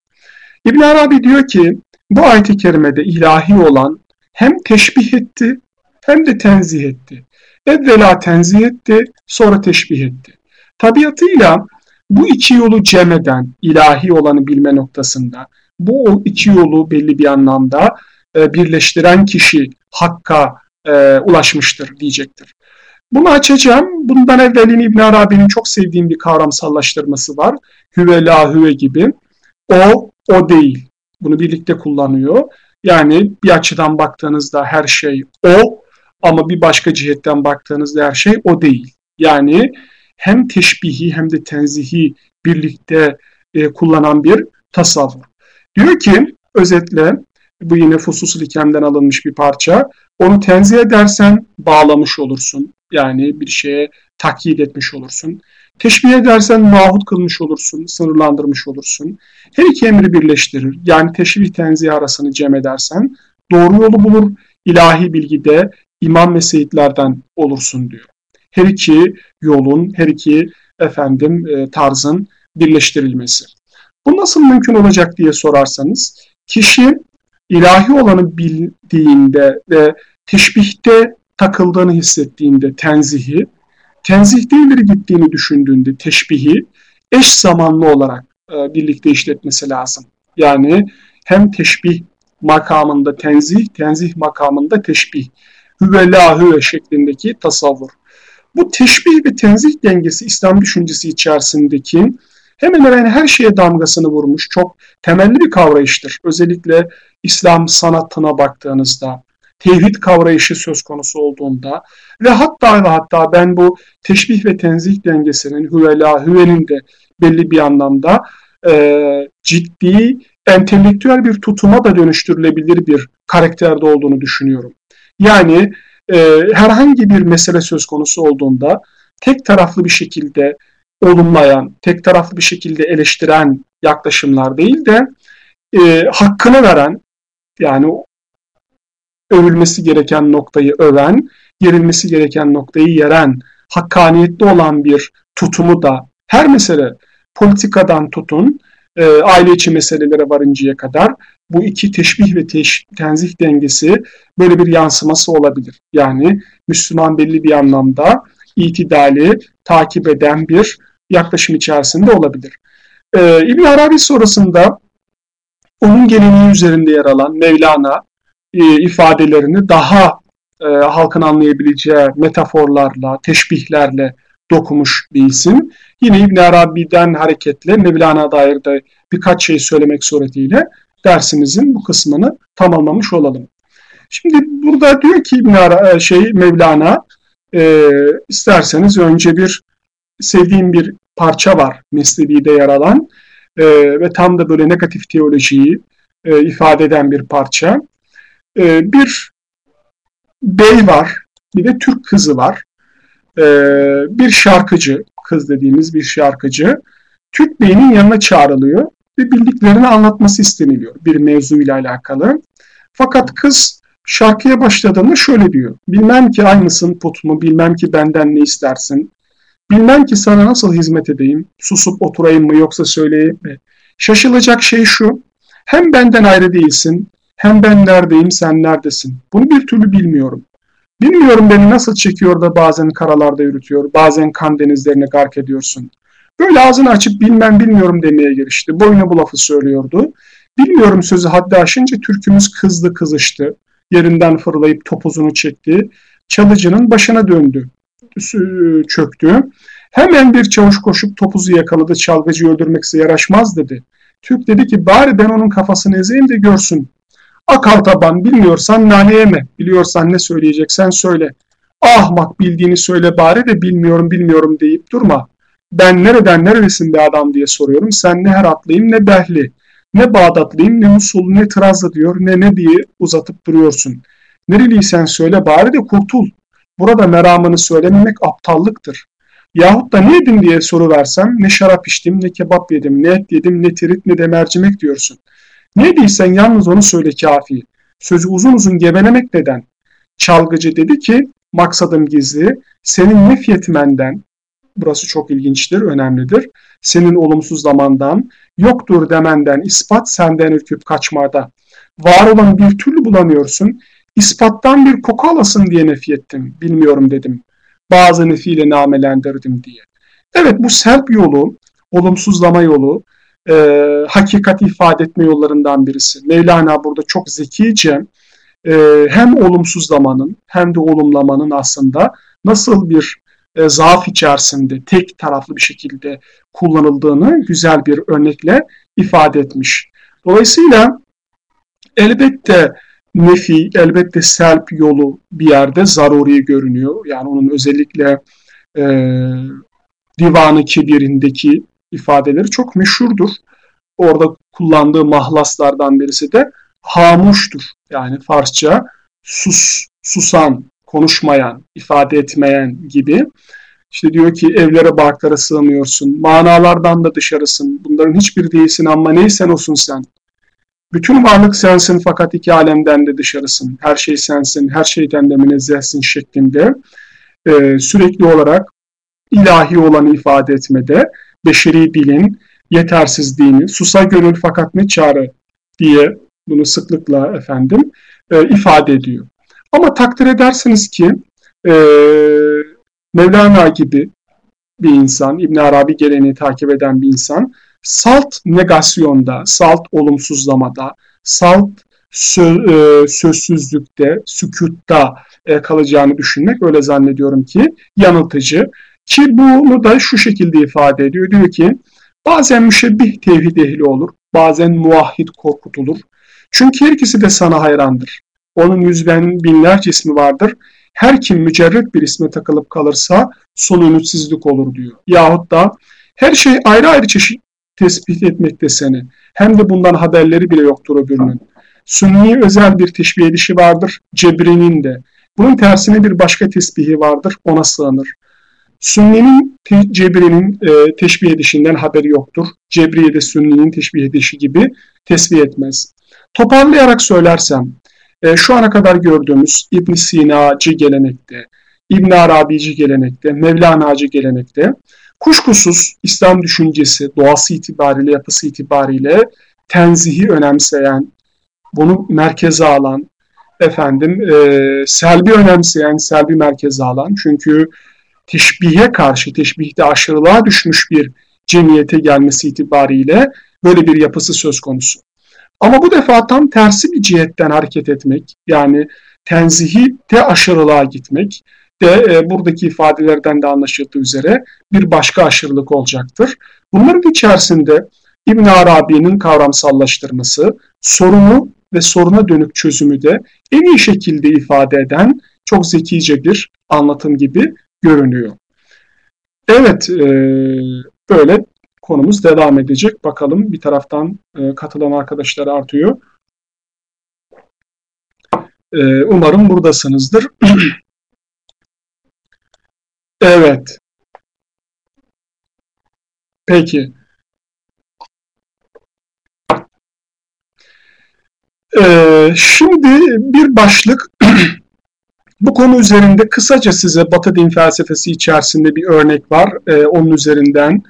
İbn Arabi diyor ki bu ayet-i kerimede ilahi olan hem teşbih etti hem de tenzih etti. Evvela tenzih etti, sonra teşbih etti. Tabiatıyla bu iki yolu cem eden, ilahi olanı bilme noktasında, bu iki yolu belli bir anlamda e, birleştiren kişi hakka e, ulaşmıştır diyecektir. Bunu açacağım. Bundan evvelin İbn Arabi'nin çok sevdiğim bir kavramsallaştırması var. Hüve la hüve gibi. O, o değil. Bunu birlikte kullanıyor. Yani bir açıdan baktığınızda her şey o ama bir başka cihetten baktığınızda her şey o değil. Yani hem teşbihi hem de tenzihi birlikte e, kullanan bir tasavvur. Diyor ki özetle bu yine Fusus-ul Hikem'den alınmış bir parça. Onu tenzih edersen bağlamış olursun. Yani bir şeye takyit etmiş olursun. Teşbih edersen mahut kılmış olursun, sınırlandırmış olursun. Her iki emri birleştirir. Yani teşbih tenzih arasını cem edersen doğru yolu bulur. ilahi bilgide imam ve seyitlerden olursun diyor. Her iki yolun, her iki efendim e, tarzın birleştirilmesi. Bu nasıl mümkün olacak diye sorarsanız kişi ilahi olanı bildiğinde ve teşbihte takıldığını hissettiğinde tenzihi, tenzihte ileri gittiğini düşündüğünde teşbihi eş zamanlı olarak e, birlikte işletmesi lazım. Yani hem teşbih makamında tenzih, tenzih makamında teşbih. Hüve la hüve şeklindeki tasavvur. Bu teşbih ve tenzih dengesi İslam düşüncesi içerisindeki hemen hemen her şeye damgasını vurmuş çok temelli bir kavrayıştır. Özellikle İslam sanatına baktığınızda, tevhid kavrayışı söz konusu olduğunda ve hatta ve hatta ben bu teşbih ve tenzih dengesinin hüvela hüvenin de belli bir anlamda e, ciddi entelektüel bir tutuma da dönüştürülebilir bir karakterde olduğunu düşünüyorum. Yani e, herhangi bir mesele söz konusu olduğunda tek taraflı bir şekilde olumlayan, tek taraflı bir şekilde eleştiren yaklaşımlar değil de e, hakkını veren, yani övülmesi gereken noktayı öven, yerilmesi gereken noktayı yeren, hakkaniyetli olan bir tutumu da her mesele politikadan tutun, e, aile içi meselelere varıncaya kadar bu iki teşbih ve teş, tenzih dengesi böyle bir yansıması olabilir. Yani Müslüman belli bir anlamda itidali takip eden bir yaklaşım içerisinde olabilir. Ee, İbn Arabi sonrasında onun geleneği üzerinde yer alan Mevlana e, ifadelerini daha e, halkın anlayabileceği metaforlarla, teşbihlerle dokumuş bir isim. Yine İbn Arabi'den hareketle Mevlana dair de birkaç şey söylemek suretiyle dersimizin bu kısmını tamamlamış olalım. Şimdi burada diyor ki İbn Ara, e, şey Mevlana e, isterseniz önce bir sevdiğim bir parça var Mesnevi'de yer alan e, ve tam da böyle negatif teolojiyi e, ifade eden bir parça. E, bir bey var, bir de Türk kızı var. E, bir şarkıcı, kız dediğimiz bir şarkıcı. Türk beyinin yanına çağrılıyor ve bildiklerini anlatması isteniliyor bir mevzu ile alakalı. Fakat kız şarkıya başladığında şöyle diyor. Bilmem ki aynısın put mu, bilmem ki benden ne istersin. Bilmem ki sana nasıl hizmet edeyim, susup oturayım mı yoksa söyleyeyim mi? Şaşılacak şey şu, hem benden ayrı değilsin, hem ben neredeyim sen neredesin. Bunu bir türlü bilmiyorum. Bilmiyorum beni nasıl çekiyor da bazen karalarda yürütüyor, bazen kan denizlerine gark ediyorsun. Böyle ağzını açıp bilmem bilmiyorum demeye girişti. Boyuna bu lafı söylüyordu. Bilmiyorum sözü haddi aşınca türkümüz kızdı kızıştı. Yerinden fırlayıp topuzunu çekti. Çalıcının başına döndü. Çöktü. Hemen bir çavuş koşup topuzu yakaladı. Çalgıcı öldürmekse yaraşmaz dedi. Türk dedi ki bari ben onun kafasını ezeyim de görsün. Akal taban bilmiyorsan nane yeme. Biliyorsan ne söyleyeceksen söyle. Ahmak bildiğini söyle bari de bilmiyorum bilmiyorum deyip durma. Ben nereden neredesin be adam diye soruyorum. Sen ne Heratlıyım ne Behli. Ne Bağdatlıyım ne Musul ne Trazlı diyor ne ne diye uzatıp duruyorsun. Nereliysen söyle bari de kurtul. Burada meramını söylememek aptallıktır. Yahut da ne yedin diye soru versem ne şarap içtim ne kebap yedim ne et yedim ne tirit ne de mercimek diyorsun. Ne değilsen yalnız onu söyle kafi. Sözü uzun uzun gevelemek neden? Çalgıcı dedi ki maksadım gizli. Senin nefyetmenden, burası çok ilginçtir, önemlidir. Senin olumsuz zamandan, yoktur demenden, ispat senden ürküp kaçmada. Var olan bir türlü bulamıyorsun. İspattan bir koku alasın diye nefyettim. Bilmiyorum dedim. Bazı nefiyle namelendirdim diye. Evet bu serp yolu, olumsuzlama yolu, e, hakikat ifade etme yollarından birisi. Mevlana burada çok zekice e, hem olumsuzlamanın hem de olumlamanın aslında nasıl bir e, zaaf içerisinde tek taraflı bir şekilde kullanıldığını güzel bir örnekle ifade etmiş. Dolayısıyla elbette nefi, elbette selp yolu bir yerde zaruri görünüyor. Yani onun özellikle e, Divanı Kibir'indeki ifadeleri çok meşhurdur. Orada kullandığı mahlaslardan birisi de hamuştur. Yani Farsça sus, susan, konuşmayan, ifade etmeyen gibi. İşte diyor ki evlere barklara sığmıyorsun. Manalardan da dışarısın. Bunların hiçbir değilsin ama neysen olsun sen. Bütün varlık sensin fakat iki alemden de dışarısın. Her şey sensin, her şeyden de münezzehsin şeklinde e, sürekli olarak ilahi olanı ifade etmede, beşeri dilin yetersizliğini, susa gönül fakat ne çare diye bunu sıklıkla efendim e, ifade ediyor. Ama takdir edersiniz ki e, Mevlana gibi bir insan, İbn Arabi geleneği takip eden bir insan salt negasyonda, salt olumsuzlamada, salt sö e, sözsüzlükte, sükutta e, kalacağını düşünmek öyle zannediyorum ki yanıltıcı. Ki bunu da şu şekilde ifade ediyor. Diyor ki bazen müşebbih tevhid ehli olur, bazen muahhid korkutulur. Çünkü her ikisi de sana hayrandır. Onun yüzden binlerce ismi vardır. Her kim mücerret bir isme takılıp kalırsa sonu ümitsizlik olur diyor. Yahut da her şey ayrı ayrı çeşit tespit etmekte seni. Hem de bundan haberleri bile yoktur öbürünün. Sünni özel bir teşbih edişi vardır, Cebri'nin de. Bunun tersine bir başka tesbihi vardır, ona sığınır. Sünni'nin te Cebri'nin e, teşbih edişinden haberi yoktur. Cebriye de Sünni'nin teşbih edişi gibi tesbih etmez. Toparlayarak söylersem, e, şu ana kadar gördüğümüz İbn Sina'cı gelenekte, İbn Arabici gelenekte, Mevlana'cı gelenekte kuşkusuz İslam düşüncesi doğası itibariyle, yapısı itibariyle tenzihi önemseyen, bunu merkeze alan, efendim e, selbi önemseyen, selbi merkeze alan çünkü teşbihe karşı, teşbihte aşırılığa düşmüş bir cemiyete gelmesi itibariyle böyle bir yapısı söz konusu. Ama bu defa tam tersi bir cihetten hareket etmek, yani tenzihite aşırılığa gitmek de e, buradaki ifadelerden de anlaşıldığı üzere bir başka aşırılık olacaktır. Bunların içerisinde İbn Arabi'nin kavramsallaştırması, sorunu ve soruna dönük çözümü de en iyi şekilde ifade eden çok zekice bir anlatım gibi görünüyor. Evet, e, böyle konumuz devam edecek. Bakalım bir taraftan e, katılan arkadaşlar artıyor. E, umarım buradasınızdır. evet. Peki. Ee, şimdi bir başlık bu konu üzerinde kısaca size Batı din felsefesi içerisinde bir örnek var. Ee, onun üzerinden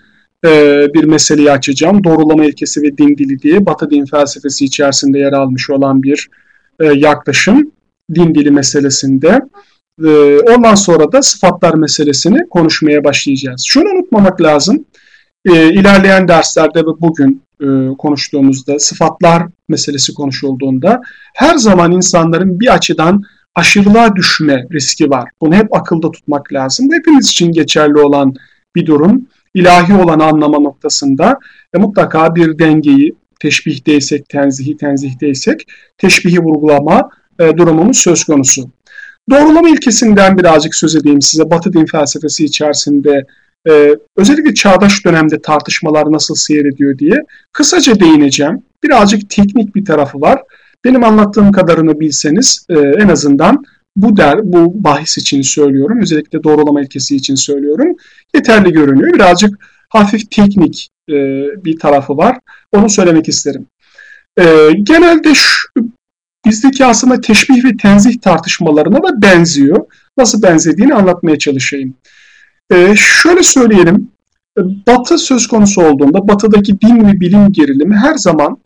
e, bir meseleyi açacağım. Doğrulama ilkesi ve din dili diye Batı din felsefesi içerisinde yer almış olan bir e, yaklaşım din dili meselesinde. E, ondan sonra da sıfatlar meselesini konuşmaya başlayacağız. Şunu unutmamak lazım. E, ilerleyen derslerde ve bugün konuştuğumuzda, sıfatlar meselesi konuşulduğunda her zaman insanların bir açıdan aşırılığa düşme riski var. Bunu hep akılda tutmak lazım. Hepimiz için geçerli olan bir durum. İlahi olan anlama noktasında e, mutlaka bir dengeyi, teşbihdeysek, tenzihi tenzihdeysek, teşbihi vurgulama e, durumumuz söz konusu. Doğrulama ilkesinden birazcık söz edeyim size. Batı din felsefesi içerisinde ee, özellikle çağdaş dönemde tartışmalar nasıl seyrediyor diye kısaca değineceğim. Birazcık teknik bir tarafı var. Benim anlattığım kadarını bilseniz e, en azından bu der, bu bahis için söylüyorum. Özellikle doğrulama ilkesi için söylüyorum. Yeterli görünüyor. Birazcık hafif teknik e, bir tarafı var. Onu söylemek isterim. E, genelde şu, bizdeki aslında teşbih ve tenzih tartışmalarına da benziyor. Nasıl benzediğini anlatmaya çalışayım. E, şöyle söyleyelim, Batı söz konusu olduğunda Batı'daki din ve bilim gerilimi her zaman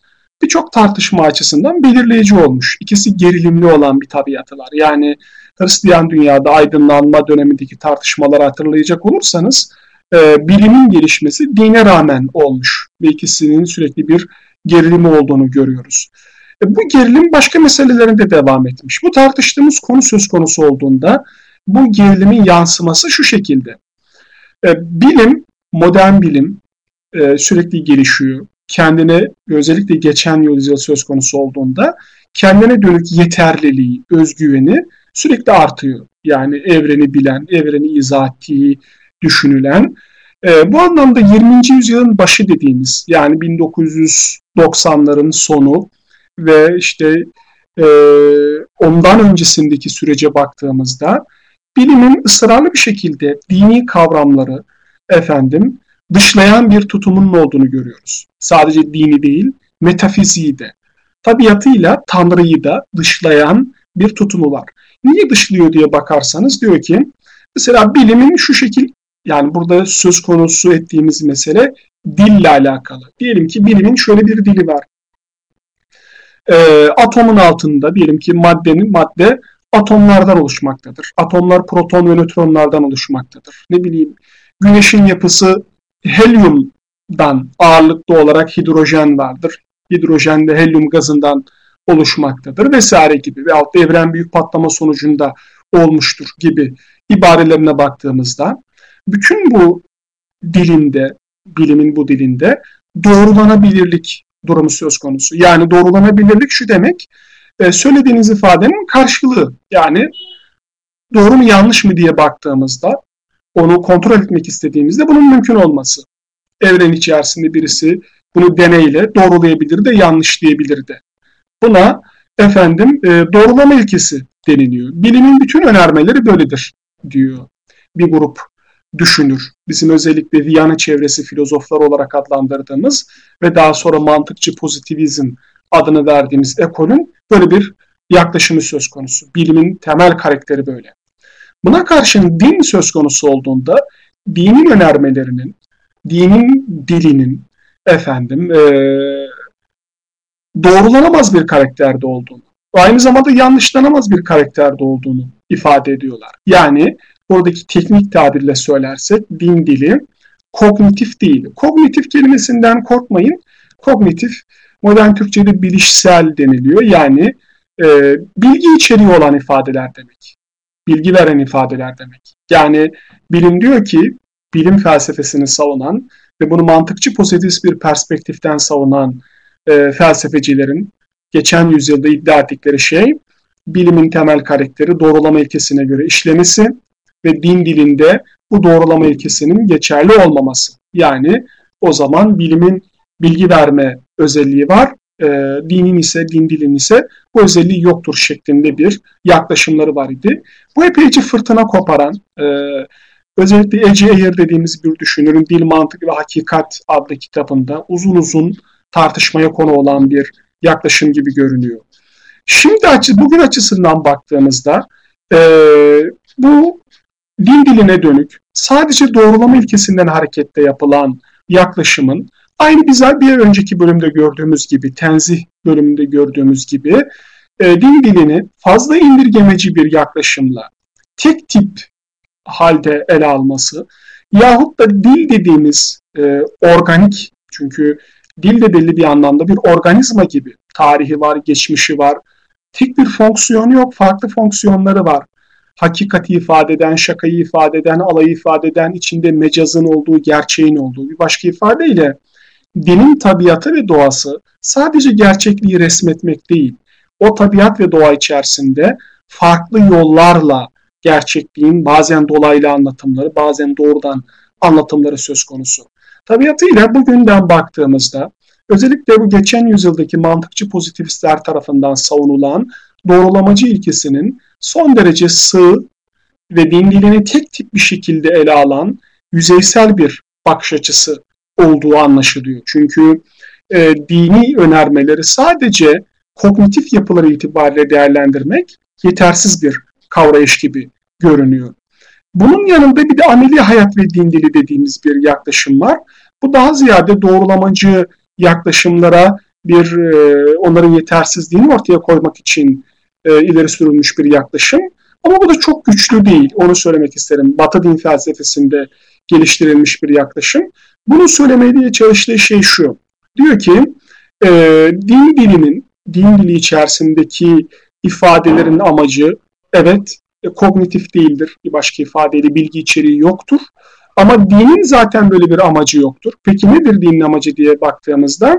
birçok tartışma açısından belirleyici olmuş. İkisi gerilimli olan bir tabiatılar. Yani Hristiyan dünyada aydınlanma dönemindeki tartışmaları hatırlayacak olursanız e, bilimin gelişmesi dine rağmen olmuş ve ikisinin sürekli bir gerilimi olduğunu görüyoruz. E, bu gerilim başka meselelerinde devam etmiş. Bu tartıştığımız konu söz konusu olduğunda bu gerilimin yansıması şu şekilde. E, bilim, modern bilim e, sürekli gelişiyor. Kendine özellikle geçen yıl söz konusu olduğunda kendine dönük yeterliliği, özgüveni sürekli artıyor. Yani evreni bilen, evreni izah ettiği düşünülen. E, bu anlamda 20. yüzyılın başı dediğimiz yani 1990'ların sonu ve işte e, ondan öncesindeki sürece baktığımızda bilimin ısrarlı bir şekilde dini kavramları efendim dışlayan bir tutumunun olduğunu görüyoruz. Sadece dini değil, metafiziği de. Tabiatıyla Tanrı'yı da dışlayan bir tutumu var. Niye dışlıyor diye bakarsanız diyor ki mesela bilimin şu şekil yani burada söz konusu ettiğimiz mesele dille alakalı. Diyelim ki bilimin şöyle bir dili var. Ee, atomun altında diyelim ki maddenin madde atomlardan oluşmaktadır. Atomlar proton ve nötronlardan oluşmaktadır. Ne bileyim güneşin yapısı helyumdan ağırlıklı olarak hidrojen vardır. Hidrojen de helyum gazından oluşmaktadır vesaire gibi veyahut da evren büyük patlama sonucunda olmuştur gibi ibarelerine baktığımızda bütün bu dilinde, bilimin bu dilinde doğrulanabilirlik durumu söz konusu. Yani doğrulanabilirlik şu demek, e, söylediğiniz ifadenin karşılığı. Yani doğru mu yanlış mı diye baktığımızda, onu kontrol etmek istediğimizde bunun mümkün olması. Evren içerisinde birisi bunu deneyle doğrulayabilir de yanlış diyebilir de. Buna efendim e, doğrulama ilkesi deniliyor. Bilimin bütün önermeleri böyledir diyor bir grup düşünür. Bizim özellikle Viyana çevresi filozoflar olarak adlandırdığımız ve daha sonra mantıkçı pozitivizm adını verdiğimiz ekolün böyle bir yaklaşımı söz konusu. Bilimin temel karakteri böyle. Buna karşın din söz konusu olduğunda dinin önermelerinin, dinin dilinin efendim e, doğrulanamaz bir karakterde olduğunu, aynı zamanda yanlışlanamaz bir karakterde olduğunu ifade ediyorlar. Yani oradaki teknik tabirle söylersek din dili kognitif değil. Kognitif kelimesinden korkmayın. Kognitif modern Türkçe'de bilişsel deniliyor. Yani e, bilgi içeriği olan ifadeler demek. Bilgi veren ifadeler demek. Yani bilim diyor ki bilim felsefesini savunan ve bunu mantıkçı pozitif bir perspektiften savunan e, felsefecilerin geçen yüzyılda iddia ettikleri şey bilimin temel karakteri doğrulama ilkesine göre işlemesi ve din dilinde bu doğrulama ilkesinin geçerli olmaması. Yani o zaman bilimin bilgi verme özelliği var, e, dinin ise, din dilin ise bu özelliği yoktur şeklinde bir yaklaşımları var idi. Bu epeyce fırtına koparan, e, özellikle Ece Eyer dediğimiz bir düşünürün Dil, Mantık ve Hakikat adlı kitabında uzun uzun tartışmaya konu olan bir yaklaşım gibi görünüyor. Şimdi açı, bugün açısından baktığımızda e, bu din diline dönük sadece doğrulama ilkesinden hareketle yapılan yaklaşımın aynı biz bir önceki bölümde gördüğümüz gibi, tenzih bölümünde gördüğümüz gibi e, din dilini fazla indirgemeci bir yaklaşımla tek tip halde ele alması yahut da dil dediğimiz e, organik çünkü dil de belli bir anlamda bir organizma gibi tarihi var, geçmişi var. Tek bir fonksiyonu yok, farklı fonksiyonları var hakikati ifade eden, şakayı ifade eden, alayı ifade eden, içinde mecazın olduğu, gerçeğin olduğu bir başka ifadeyle dinin tabiatı ve doğası sadece gerçekliği resmetmek değil, o tabiat ve doğa içerisinde farklı yollarla gerçekliğin bazen dolaylı anlatımları, bazen doğrudan anlatımları söz konusu. Tabiatıyla bugünden baktığımızda özellikle bu geçen yüzyıldaki mantıkçı pozitivistler tarafından savunulan doğrulamacı ilkesinin son derece sığ ve din dilini tek tip bir şekilde ele alan yüzeysel bir bakış açısı olduğu anlaşılıyor. Çünkü e, dini önermeleri sadece kognitif yapıları itibariyle değerlendirmek yetersiz bir kavrayış gibi görünüyor. Bunun yanında bir de ameli hayat ve din dili dediğimiz bir yaklaşım var. Bu daha ziyade doğrulamacı yaklaşımlara bir e, onların yetersizliğini ortaya koymak için e, ileri sürülmüş bir yaklaşım. Ama bu da çok güçlü değil. Onu söylemek isterim. Batı din felsefesinde geliştirilmiş bir yaklaşım. Bunu söylemeye çalıştığı şey şu. Diyor ki e, din dilinin, din dili içerisindeki ifadelerin amacı evet e, kognitif değildir. Bir başka ifadeyle bilgi içeriği yoktur. Ama dinin zaten böyle bir amacı yoktur. Peki nedir dinin amacı diye baktığımızda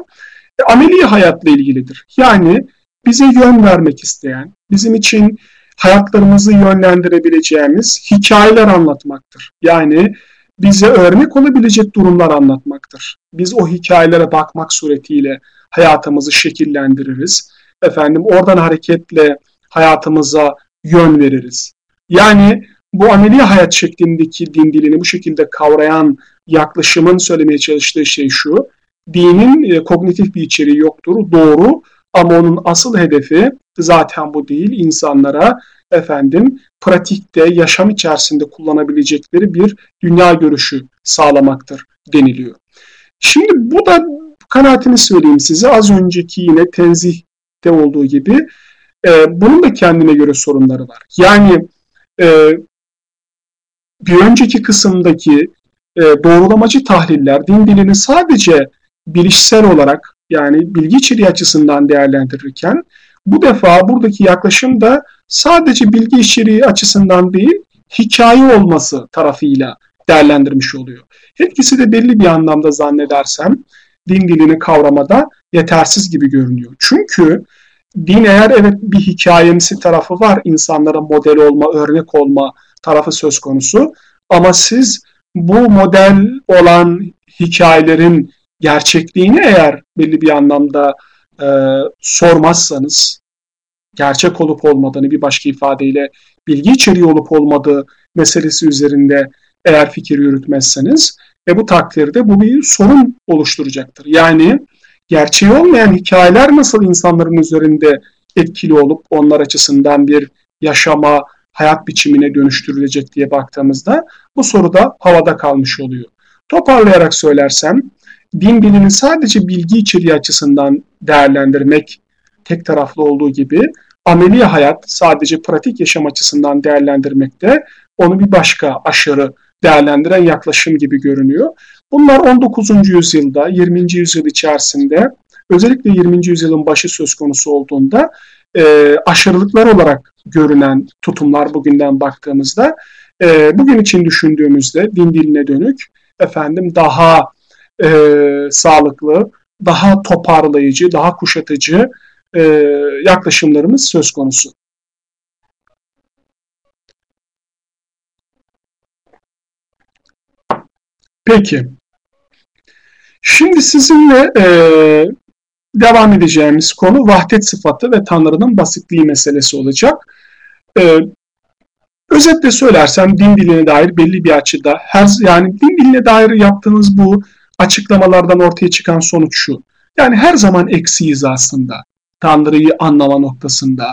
e, ameli hayatla ilgilidir. Yani bize yön vermek isteyen, bizim için hayatlarımızı yönlendirebileceğimiz hikayeler anlatmaktır. Yani bize örnek olabilecek durumlar anlatmaktır. Biz o hikayelere bakmak suretiyle hayatımızı şekillendiririz. Efendim oradan hareketle hayatımıza yön veririz. Yani bu ameli hayat şeklindeki din dilini bu şekilde kavrayan yaklaşımın söylemeye çalıştığı şey şu. Dinin e, kognitif bir içeriği yoktur. Doğru ama onun asıl hedefi zaten bu değil. İnsanlara efendim pratikte yaşam içerisinde kullanabilecekleri bir dünya görüşü sağlamaktır deniliyor. Şimdi bu da kanaatimi söyleyeyim size. Az önceki yine tenzihte olduğu gibi e, bunun da kendine göre sorunları var. Yani e, bir önceki kısımdaki e, doğrulamacı tahliller din dilini sadece bilişsel olarak yani bilgi içeriği açısından değerlendirirken bu defa buradaki yaklaşım da sadece bilgi içeriği açısından değil hikaye olması tarafıyla değerlendirmiş oluyor. Etkisi de belli bir anlamda zannedersem din dilini kavramada yetersiz gibi görünüyor. Çünkü din eğer evet bir hikayemsi tarafı var, insanlara model olma, örnek olma tarafı söz konusu. Ama siz bu model olan hikayelerin gerçekliğini eğer belli bir anlamda e, sormazsanız, gerçek olup olmadığını bir başka ifadeyle bilgi içeriği olup olmadığı meselesi üzerinde eğer fikir yürütmezseniz ve bu takdirde bu bir sorun oluşturacaktır. Yani gerçeği olmayan hikayeler nasıl insanların üzerinde etkili olup onlar açısından bir yaşama, hayat biçimine dönüştürülecek diye baktığımızda bu soru da havada kalmış oluyor. Toparlayarak söylersem, din bilimi sadece bilgi içeriği açısından değerlendirmek tek taraflı olduğu gibi ameli hayat sadece pratik yaşam açısından değerlendirmekte onu bir başka aşırı değerlendiren yaklaşım gibi görünüyor. Bunlar 19. yüzyılda, 20. yüzyıl içerisinde özellikle 20. yüzyılın başı söz konusu olduğunda e, aşırılıklar olarak görünen tutumlar bugünden baktığımızda e, bugün için düşündüğümüzde din diline dönük efendim daha e, sağlıklı, daha toparlayıcı, daha kuşatıcı e, yaklaşımlarımız söz konusu. Peki. Şimdi sizinle e, devam edeceğimiz konu vahdet sıfatı ve Tanrı'nın basitliği meselesi olacak. E, özetle söylersem din diline dair belli bir açıda her yani din diline dair yaptığınız bu açıklamalardan ortaya çıkan sonuç şu. Yani her zaman eksiyiz aslında. Tanrı'yı anlama noktasında,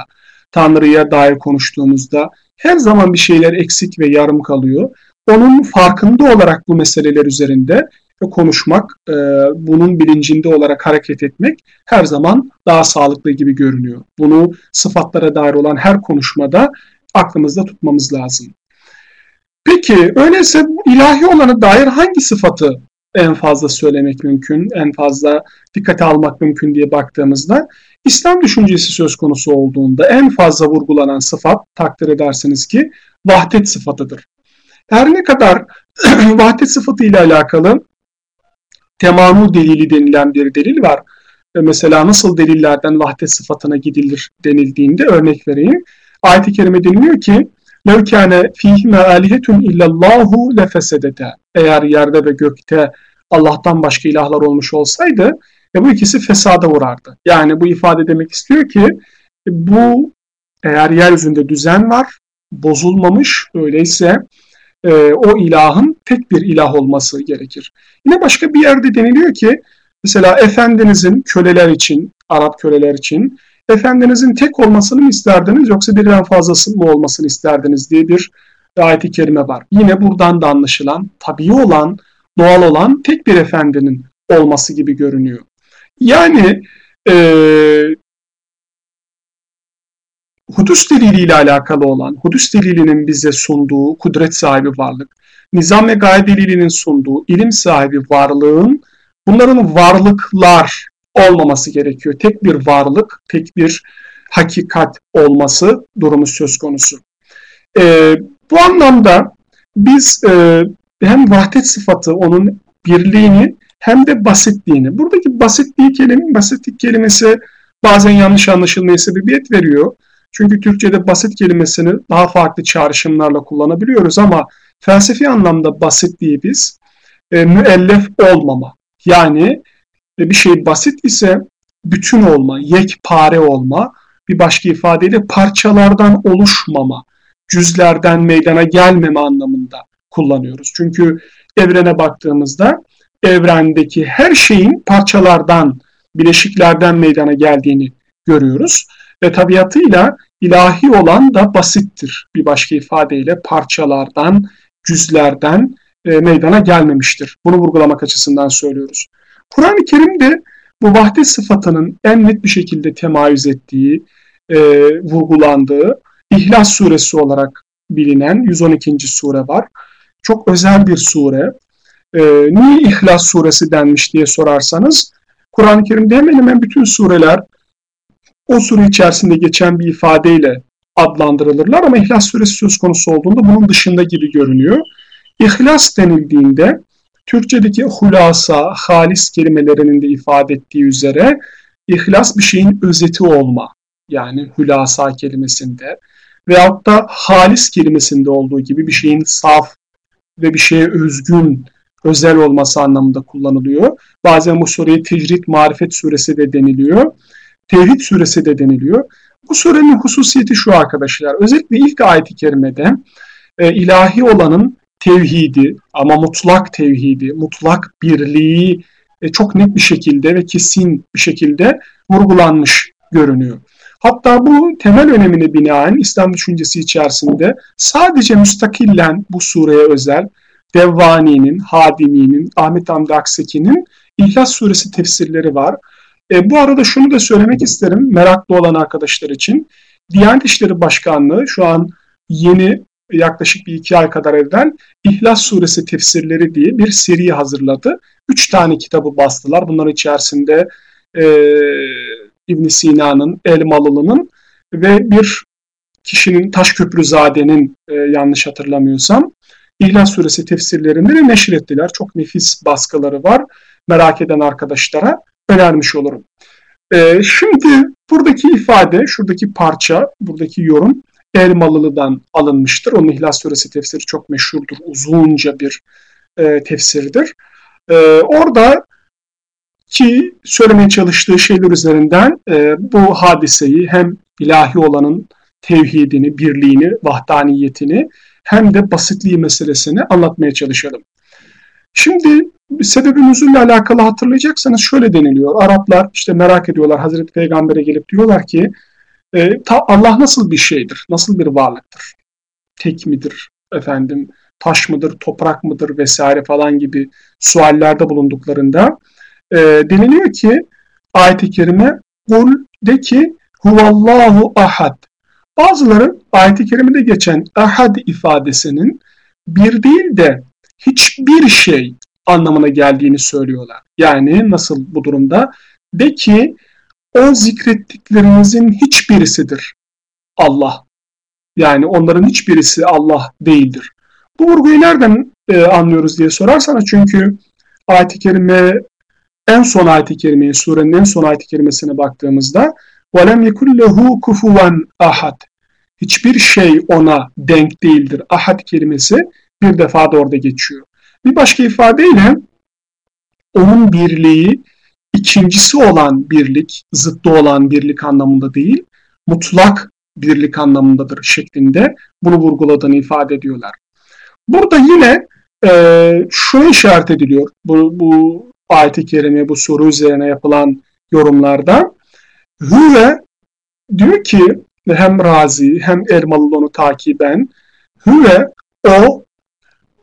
Tanrı'ya dair konuştuğumuzda her zaman bir şeyler eksik ve yarım kalıyor. Onun farkında olarak bu meseleler üzerinde konuşmak, e, bunun bilincinde olarak hareket etmek her zaman daha sağlıklı gibi görünüyor. Bunu sıfatlara dair olan her konuşmada aklımızda tutmamız lazım. Peki öyleyse ilahi olana dair hangi sıfatı en fazla söylemek mümkün, en fazla dikkate almak mümkün diye baktığımızda İslam düşüncesi söz konusu olduğunda en fazla vurgulanan sıfat takdir edersiniz ki vahdet sıfatıdır. Her ne kadar vahdet sıfatı ile alakalı temamul delili denilen bir delil var. Mesela nasıl delillerden vahdet sıfatına gidilir denildiğinde örnek vereyim. Ayet-i kerime deniliyor ki لَوْ كَانَ ف۪يهِمَا آلِهَةٌ اِلَّا اللّٰهُ لَفَسَدَتَ Eğer yerde ve gökte Allah'tan başka ilahlar olmuş olsaydı ve bu ikisi fesada uğrardı. Yani bu ifade demek istiyor ki bu eğer yeryüzünde düzen var, bozulmamış öyleyse e, o ilahın tek bir ilah olması gerekir. Yine başka bir yerde deniliyor ki mesela efendinizin köleler için, Arap köleler için efendinizin tek olmasını mı isterdiniz yoksa birden fazlası mı olmasını isterdiniz diye bir ayet-i kerime var. Yine buradan da anlaşılan, tabii olan, doğal olan tek bir efendinin olması gibi görünüyor. Yani e, Hudüs deliliyle alakalı olan, Hudüs delilinin bize sunduğu kudret sahibi varlık, nizam ve gaye delilinin sunduğu ilim sahibi varlığın bunların varlıklar olmaması gerekiyor. Tek bir varlık, tek bir hakikat olması durumu söz konusu. Ee, bu anlamda biz e, hem vahdet sıfatı, onun birliğini hem de basitliğini. Buradaki basitliği kelime, basitlik kelimesi bazen yanlış anlaşılmaya sebebiyet veriyor. Çünkü Türkçe'de basit kelimesini daha farklı çağrışımlarla kullanabiliyoruz ama felsefi anlamda basitliği biz e, müellef olmama. Yani e, bir şey basit ise bütün olma, yekpare olma, bir başka ifadeyle parçalardan oluşmama. cüzlerden meydana gelmeme anlamında kullanıyoruz. Çünkü evrene baktığımızda evrendeki her şeyin parçalardan, bileşiklerden meydana geldiğini görüyoruz. Ve tabiatıyla ilahi olan da basittir. Bir başka ifadeyle parçalardan, cüzlerden e, meydana gelmemiştir. Bunu vurgulamak açısından söylüyoruz. Kur'an-ı Kerim'de bu vahdet sıfatının en net bir şekilde temayüz ettiği, e, vurgulandığı İhlas suresi olarak bilinen 112. sure var. Çok özel bir sure. E, niye İhlas suresi denmiş diye sorarsanız, Kur'an-ı Kerim'de hemen hemen bütün sureler o sure içerisinde geçen bir ifadeyle adlandırılırlar ama İhlas suresi söz konusu olduğunda bunun dışında gibi görünüyor. İhlas denildiğinde Türkçedeki hulasa, halis kelimelerinin de ifade ettiği üzere ihlas bir şeyin özeti olma. Yani hulasa kelimesinde veyahut da halis kelimesinde olduğu gibi bir şeyin saf ve bir şeye özgün, özel olması anlamında kullanılıyor. Bazen bu sureye tecrid marifet suresi de deniliyor. Tevhid suresi de deniliyor. Bu surenin hususiyeti şu arkadaşlar. Özellikle ilk ayet-i kerimede e, ilahi olanın tevhidi ama mutlak tevhidi, mutlak birliği e, çok net bir şekilde ve kesin bir şekilde vurgulanmış görünüyor. Hatta bu temel önemine binaen İslam düşüncesi içerisinde sadece müstakillen bu sureye özel Devvani'nin, Hadimi'nin, Ahmet Hamdi Akseki'nin İhlas Suresi tefsirleri var. E, bu arada şunu da söylemek isterim meraklı olan arkadaşlar için. Diyanet İşleri Başkanlığı şu an yeni yaklaşık bir iki ay kadar evvel İhlas Suresi tefsirleri diye bir seri hazırladı. Üç tane kitabı bastılar. Bunların içerisinde e, ibn Sina'nın, Elmalı'nın ve bir kişinin Taşköprüzade'nin e, yanlış hatırlamıyorsam İhlas Suresi tefsirlerinde de neşrettiler. Çok nefis baskıları var. Merak eden arkadaşlara önermiş olurum. E, şimdi buradaki ifade, şuradaki parça, buradaki yorum Elmalılı'dan alınmıştır. Onun İhlas Suresi tefsiri çok meşhurdur. Uzunca bir e, tefsirdir. E, orada ki söylemeye çalıştığı şeyler üzerinden e, bu hadiseyi hem ilahi olanın tevhidini, birliğini, vahdaniyetini hem de basitliği meselesini anlatmaya çalışalım. Şimdi sebebi nüzulle alakalı hatırlayacaksanız şöyle deniliyor. Araplar işte merak ediyorlar Hazreti Peygamber'e gelip diyorlar ki e, ta, Allah nasıl bir şeydir? Nasıl bir varlıktır? Tek midir? Efendim taş mıdır, toprak mıdır vesaire falan gibi suallerde bulunduklarında e, deniliyor ki ayet-i kerime kul de ki huvallahu ahad. Bazıları ayet-i kerimede geçen ahad ifadesinin bir değil de hiçbir şey anlamına geldiğini söylüyorlar. Yani nasıl bu durumda? De ki o zikrettiklerinizin hiçbirisidir Allah. Yani onların hiçbirisi Allah değildir. Bu vurguyu nereden e, anlıyoruz diye sorarsanız çünkü ayet-i kerime en son ayet-i kerimeye, surenin en son ayet-i kerimesine baktığımızda وَلَمْ يَكُلْ لَهُ كُفُوًا ahad. Hiçbir şey ona denk değildir. Ahad kelimesi bir defa da orada geçiyor. Bir başka ifadeyle onun birliği ikincisi olan birlik, zıttı olan birlik anlamında değil, mutlak birlik anlamındadır şeklinde bunu vurguladığını ifade ediyorlar. Burada yine e, şunu işaret ediliyor bu, bu ayet-i kerime, bu soru üzerine yapılan yorumlarda. Hüve diyor ki hem Razi hem Ermalı onu takiben Hüve o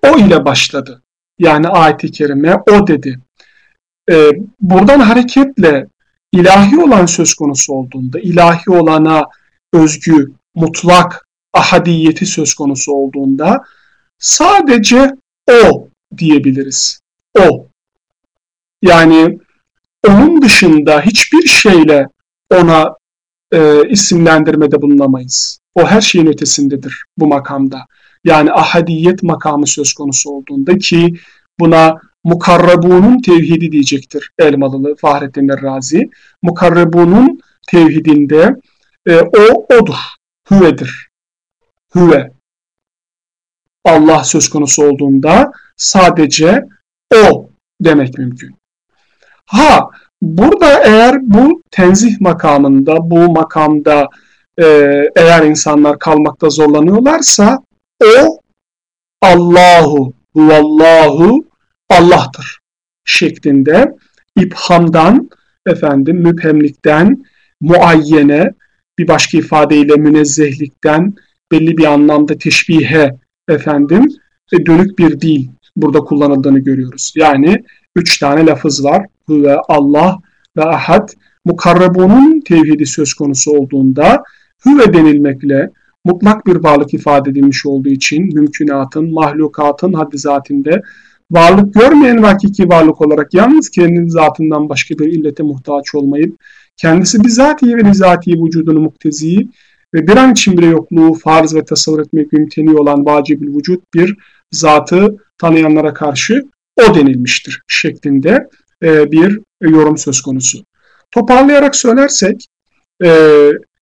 o ile başladı. Yani ayet-i kerime o dedi e, buradan hareketle ilahi olan söz konusu olduğunda, ilahi olana özgü, mutlak ahadiyeti söz konusu olduğunda sadece o diyebiliriz. O. Yani onun dışında hiçbir şeyle ona e, isimlendirmede bulunamayız. O her şeyin ötesindedir bu makamda. Yani ahadiyet makamı söz konusu olduğunda ki buna mukarrabunun tevhidi diyecektir Elmalılı Fahrettin Razi. Mukarrabunun tevhidinde e, o odur, hüvedir. Hüve. Allah söz konusu olduğunda sadece o demek mümkün. Ha burada eğer bu tenzih makamında, bu makamda e, eğer insanlar kalmakta zorlanıyorlarsa o Allahu huvallahu Allah'tır şeklinde iphamdan efendim müphemlikten muayyene bir başka ifadeyle münezzehlikten belli bir anlamda teşbihe efendim e, dönük bir dil burada kullanıldığını görüyoruz. Yani üç tane lafız var. Huve Allah ve ahad. Mukarrabunun tevhidi söz konusu olduğunda hüve denilmekle mutlak bir varlık ifade edilmiş olduğu için mümkünatın, mahlukatın haddi zatinde varlık görmeyen hakiki varlık olarak yalnız kendi zatından başka bir illete muhtaç olmayıp kendisi bizatihi ve bizatihi vücudunu muktezi ve bir an için bile yokluğu farz ve tasavvur etmek mümkün olan vacibül vücut bir zatı tanıyanlara karşı o denilmiştir şeklinde e, bir yorum söz konusu. Toparlayarak söylersek e,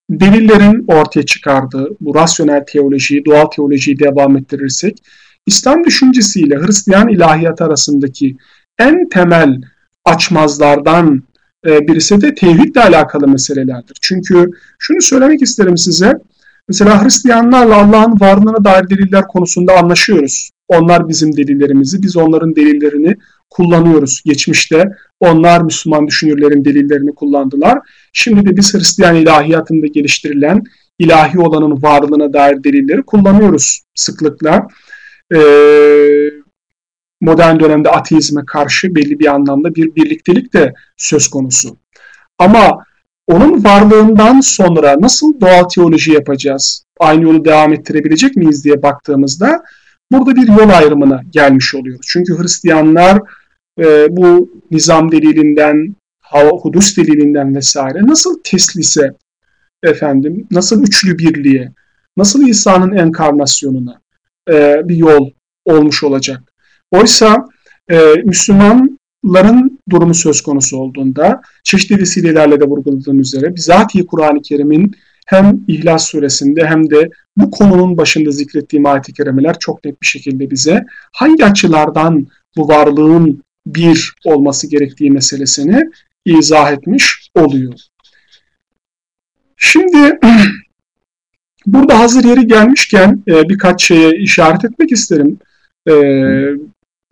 delillerin ortaya çıkardığı bu rasyonel teolojiyi, doğal teolojiyi devam ettirirsek İslam düşüncesiyle Hristiyan ilahiyat arasındaki en temel açmazlardan e, birisi de tevhidle alakalı meselelerdir. Çünkü şunu söylemek isterim size. Mesela Hristiyanlarla Allah'ın varlığına dair deliller konusunda anlaşıyoruz. Onlar bizim delillerimizi, biz onların delillerini kullanıyoruz. Geçmişte onlar Müslüman düşünürlerin delillerini kullandılar. Şimdi de biz Hristiyan ilahiyatında geliştirilen ilahi olanın varlığına dair delilleri kullanıyoruz sıklıkla. Ee, modern dönemde ateizme karşı belli bir anlamda bir birliktelik de söz konusu. Ama onun varlığından sonra nasıl doğal teoloji yapacağız? Aynı yolu devam ettirebilecek miyiz diye baktığımızda burada bir yol ayrımına gelmiş oluyoruz. Çünkü Hristiyanlar e, bu nizam delilinden, hudus delilinden vesaire nasıl teslise efendim, nasıl üçlü birliğe, nasıl İsa'nın enkarnasyonuna e, bir yol olmuş olacak. Oysa e, Müslümanların durumu söz konusu olduğunda çeşitli vesilelerle de vurguladığım üzere bizatihi Kur'an-ı Kerim'in hem İhlas suresinde hem de bu konunun başında zikrettiğim ayet-i kerimeler çok net bir şekilde bize hangi açılardan bu varlığın bir olması gerektiği meselesini izah etmiş oluyor. Şimdi burada hazır yeri gelmişken e, birkaç şeye işaret etmek isterim. E,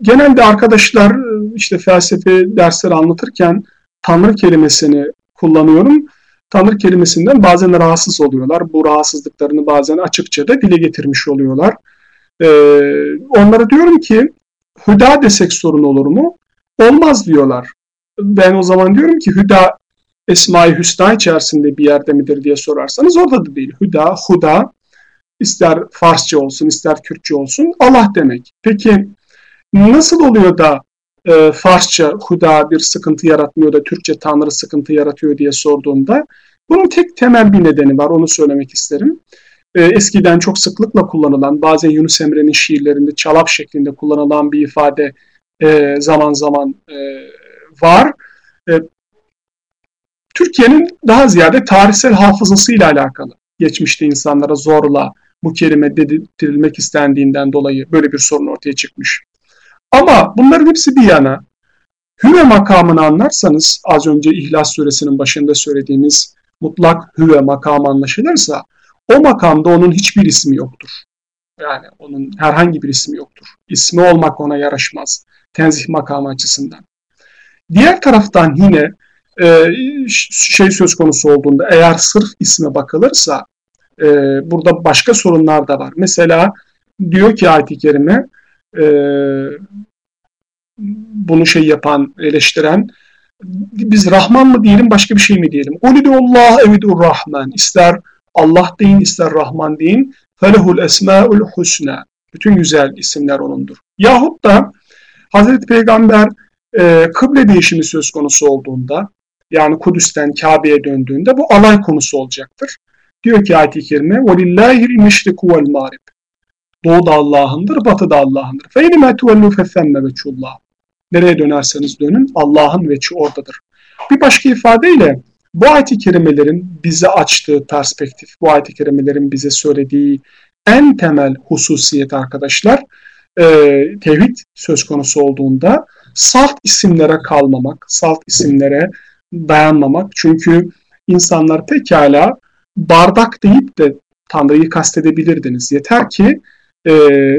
genelde arkadaşlar işte felsefe dersleri anlatırken Tanrı kelimesini kullanıyorum. Tanrı kelimesinden bazen rahatsız oluyorlar. Bu rahatsızlıklarını bazen açıkça da dile getirmiş oluyorlar. Ee, onlara diyorum ki hüda desek sorun olur mu? Olmaz diyorlar. Ben o zaman diyorum ki hüda Esma-i Hüsna içerisinde bir yerde midir diye sorarsanız orada da değil. Hüda, huda ister Farsça olsun ister Kürtçe olsun Allah demek. Peki nasıl oluyor da e, Farsça huda bir sıkıntı yaratmıyor da Türkçe Tanrı sıkıntı yaratıyor diye sorduğumda bunun tek temel bir nedeni var onu söylemek isterim. E, eskiden çok sıklıkla kullanılan bazen Yunus Emre'nin şiirlerinde çalap şeklinde kullanılan bir ifade e, zaman zaman e, var. E, Türkiye'nin daha ziyade tarihsel hafızasıyla alakalı. Geçmişte insanlara zorla bu kelime dedirtilmek istendiğinden dolayı böyle bir sorun ortaya çıkmış. Ama bunların hepsi bir yana hüve makamını anlarsanız az önce İhlas suresinin başında söylediğimiz mutlak hüve makamı anlaşılırsa o makamda onun hiçbir ismi yoktur. Yani onun herhangi bir ismi yoktur. İsmi olmak ona yaraşmaz tenzih makamı açısından. Diğer taraftan yine e, şey söz konusu olduğunda eğer sırf isme bakılırsa e, burada başka sorunlar da var. Mesela diyor ki ayet-i kerime e, bunu şey yapan, eleştiren biz Rahman mı diyelim başka bir şey mi diyelim? Allah evidur Rahman. İster Allah deyin ister Rahman deyin. Felehul esmaul husna. Bütün güzel isimler onundur. Yahut da Hazreti Peygamber e, kıble değişimi söz konusu olduğunda yani Kudüs'ten Kabe'ye döndüğünde bu alay konusu olacaktır. Diyor ki ayet-i kerime وَلِلَّهِ الْمِشْرِكُ وَالْمَارِبِ Doğu da Allah'ındır, batı da Allah'ındır. فَاِنِمَا تُوَلُّوا فَثَّمَّ وَچُ Nereye dönerseniz dönün Allah'ın veçi oradadır. Bir başka ifadeyle bu ayet-i kerimelerin bize açtığı perspektif, bu ayet-i kerimelerin bize söylediği en temel hususiyet arkadaşlar, e, tevhid söz konusu olduğunda salt isimlere kalmamak, salt isimlere dayanmamak. Çünkü insanlar pekala bardak deyip de Tanrı'yı kastedebilirdiniz. Yeter ki e,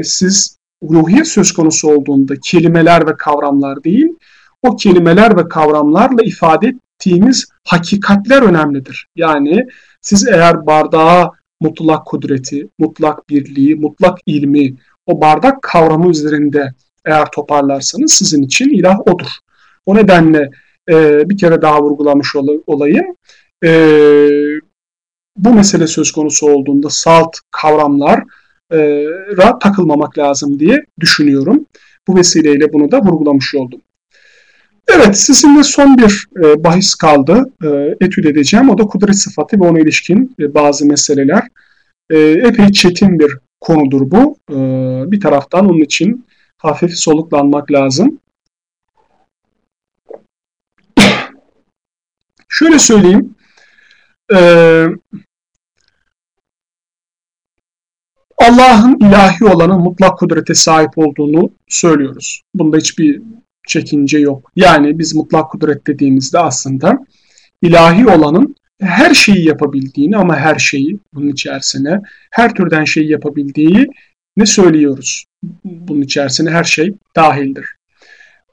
siz ruhiyet söz konusu olduğunda kelimeler ve kavramlar değil, o kelimeler ve kavramlarla ifade ettiğimiz hakikatler önemlidir. Yani siz eğer bardağa mutlak kudreti, mutlak birliği, mutlak ilmi, o bardak kavramı üzerinde eğer toparlarsanız sizin için ilah odur. O nedenle e, bir kere daha vurgulamış olayım. E, bu mesele söz konusu olduğunda salt kavramlara takılmamak lazım diye düşünüyorum. Bu vesileyle bunu da vurgulamış oldum. Evet, sizinle son bir e, bahis kaldı. E, etüt edeceğim. O da kudret sıfatı ve ona ilişkin e, bazı meseleler. E, epey çetin bir konudur bu. E, bir taraftan onun için hafif soluklanmak lazım. Şöyle söyleyeyim. Allah'ın ilahi olanın mutlak kudrete sahip olduğunu söylüyoruz. Bunda hiçbir çekince yok. Yani biz mutlak kudret dediğimizde aslında ilahi olanın her şeyi yapabildiğini ama her şeyi bunun içerisine her türden şeyi yapabildiği ne söylüyoruz? Bunun içerisine her şey dahildir.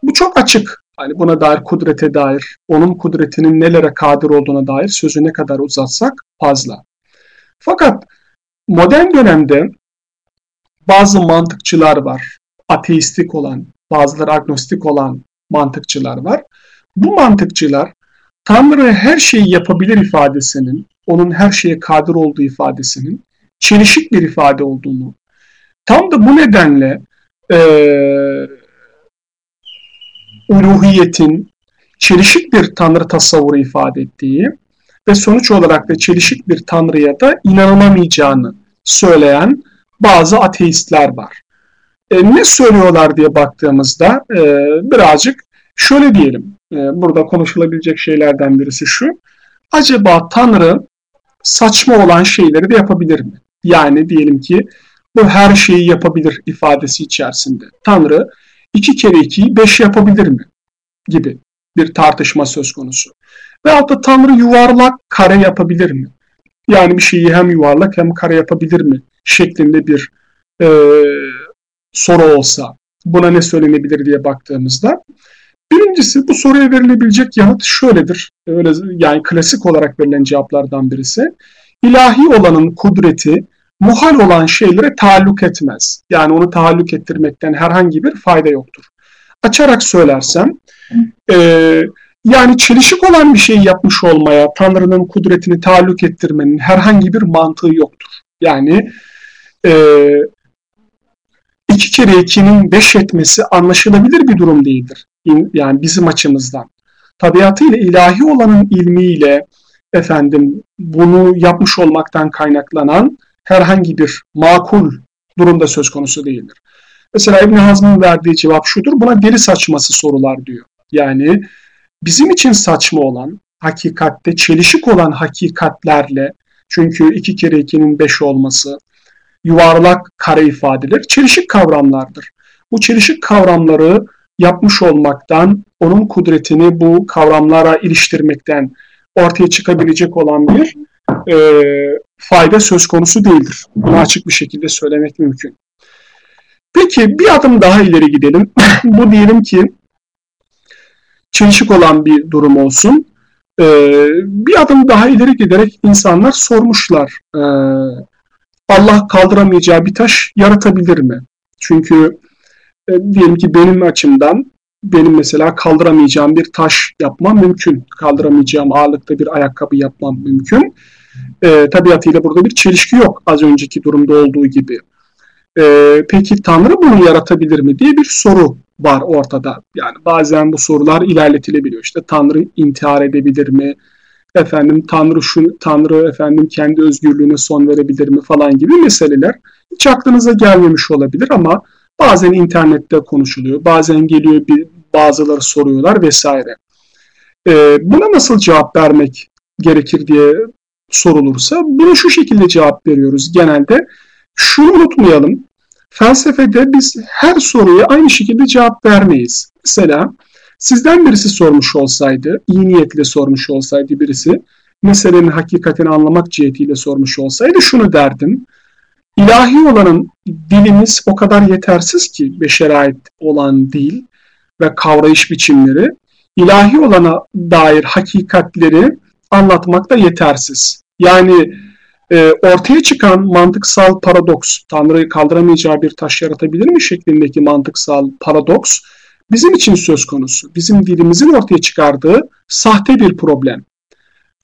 Bu çok açık. Hani buna dair kudrete dair, onun kudretinin nelere kadir olduğuna dair sözü ne kadar uzatsak fazla. Fakat modern dönemde bazı mantıkçılar var. Ateistik olan, bazıları agnostik olan mantıkçılar var. Bu mantıkçılar Tanrı her şeyi yapabilir ifadesinin, onun her şeye kadir olduğu ifadesinin çelişik bir ifade olduğunu, tam da bu nedenle e, uluhiyetin çelişik bir tanrı tasavvuru ifade ettiği ve sonuç olarak da çelişik bir tanrıya da inanılamayacağını söyleyen bazı ateistler var. E, ne söylüyorlar diye baktığımızda e, birazcık şöyle diyelim. E, burada konuşulabilecek şeylerden birisi şu. Acaba Tanrı saçma olan şeyleri de yapabilir mi? Yani diyelim ki bu her şeyi yapabilir ifadesi içerisinde. Tanrı 2 kere 2'yi 5 yapabilir mi? Gibi bir tartışma söz konusu. Veyahut da Tanrı yuvarlak kare yapabilir mi? Yani bir şeyi hem yuvarlak hem kare yapabilir mi? Şeklinde bir e, soru olsa buna ne söylenebilir diye baktığımızda birincisi bu soruya verilebilecek yanıt şöyledir. Öyle yani klasik olarak verilen cevaplardan birisi. İlahi olanın kudreti muhal olan şeylere taalluk etmez. Yani onu taalluk ettirmekten herhangi bir fayda yoktur. Açarak söylersem, e, yani çelişik olan bir şey yapmış olmaya Tanrı'nın kudretini taalluk ettirmenin herhangi bir mantığı yoktur. Yani e, iki kere ikinin beş etmesi anlaşılabilir bir durum değildir. Yani bizim açımızdan. Tabiatıyla ilahi olanın ilmiyle efendim bunu yapmış olmaktan kaynaklanan herhangi bir makul durumda söz konusu değildir. Mesela İbn Hazm'ın verdiği cevap şudur. Buna deli saçması sorular diyor. Yani bizim için saçma olan, hakikatte çelişik olan hakikatlerle çünkü iki kere ikinin beş olması, yuvarlak kare ifadeler çelişik kavramlardır. Bu çelişik kavramları yapmış olmaktan, onun kudretini bu kavramlara iliştirmekten ortaya çıkabilecek olan bir e, fayda söz konusu değildir. Bunu açık bir şekilde söylemek mümkün. Peki bir adım daha ileri gidelim. Bu diyelim ki çelişik olan bir durum olsun. Ee, bir adım daha ileri giderek insanlar sormuşlar. Ee, Allah kaldıramayacağı bir taş yaratabilir mi? Çünkü e, diyelim ki benim açımdan benim mesela kaldıramayacağım bir taş yapmam mümkün. Kaldıramayacağım ağırlıkta bir ayakkabı yapmam mümkün e, tabiatıyla burada bir çelişki yok az önceki durumda olduğu gibi. E, peki Tanrı bunu yaratabilir mi diye bir soru var ortada. Yani bazen bu sorular ilerletilebiliyor. İşte Tanrı intihar edebilir mi? Efendim Tanrı şu Tanrı efendim kendi özgürlüğüne son verebilir mi falan gibi meseleler hiç aklınıza gelmemiş olabilir ama bazen internette konuşuluyor. Bazen geliyor bir bazıları soruyorlar vesaire. Ee, buna nasıl cevap vermek gerekir diye sorulursa bunu şu şekilde cevap veriyoruz genelde. Şunu unutmayalım. Felsefede biz her soruya aynı şekilde cevap vermeyiz. Mesela sizden birisi sormuş olsaydı, iyi niyetle sormuş olsaydı birisi, meselenin hakikatini anlamak cihetiyle sormuş olsaydı şunu derdim. İlahi olanın dilimiz o kadar yetersiz ki beşere ait olan dil ve kavrayış biçimleri ilahi olana dair hakikatleri anlatmakta yetersiz. Yani e, ortaya çıkan mantıksal paradoks, Tanrı'yı kaldıramayacağı bir taş yaratabilir mi şeklindeki mantıksal paradoks bizim için söz konusu. Bizim dilimizin ortaya çıkardığı sahte bir problem.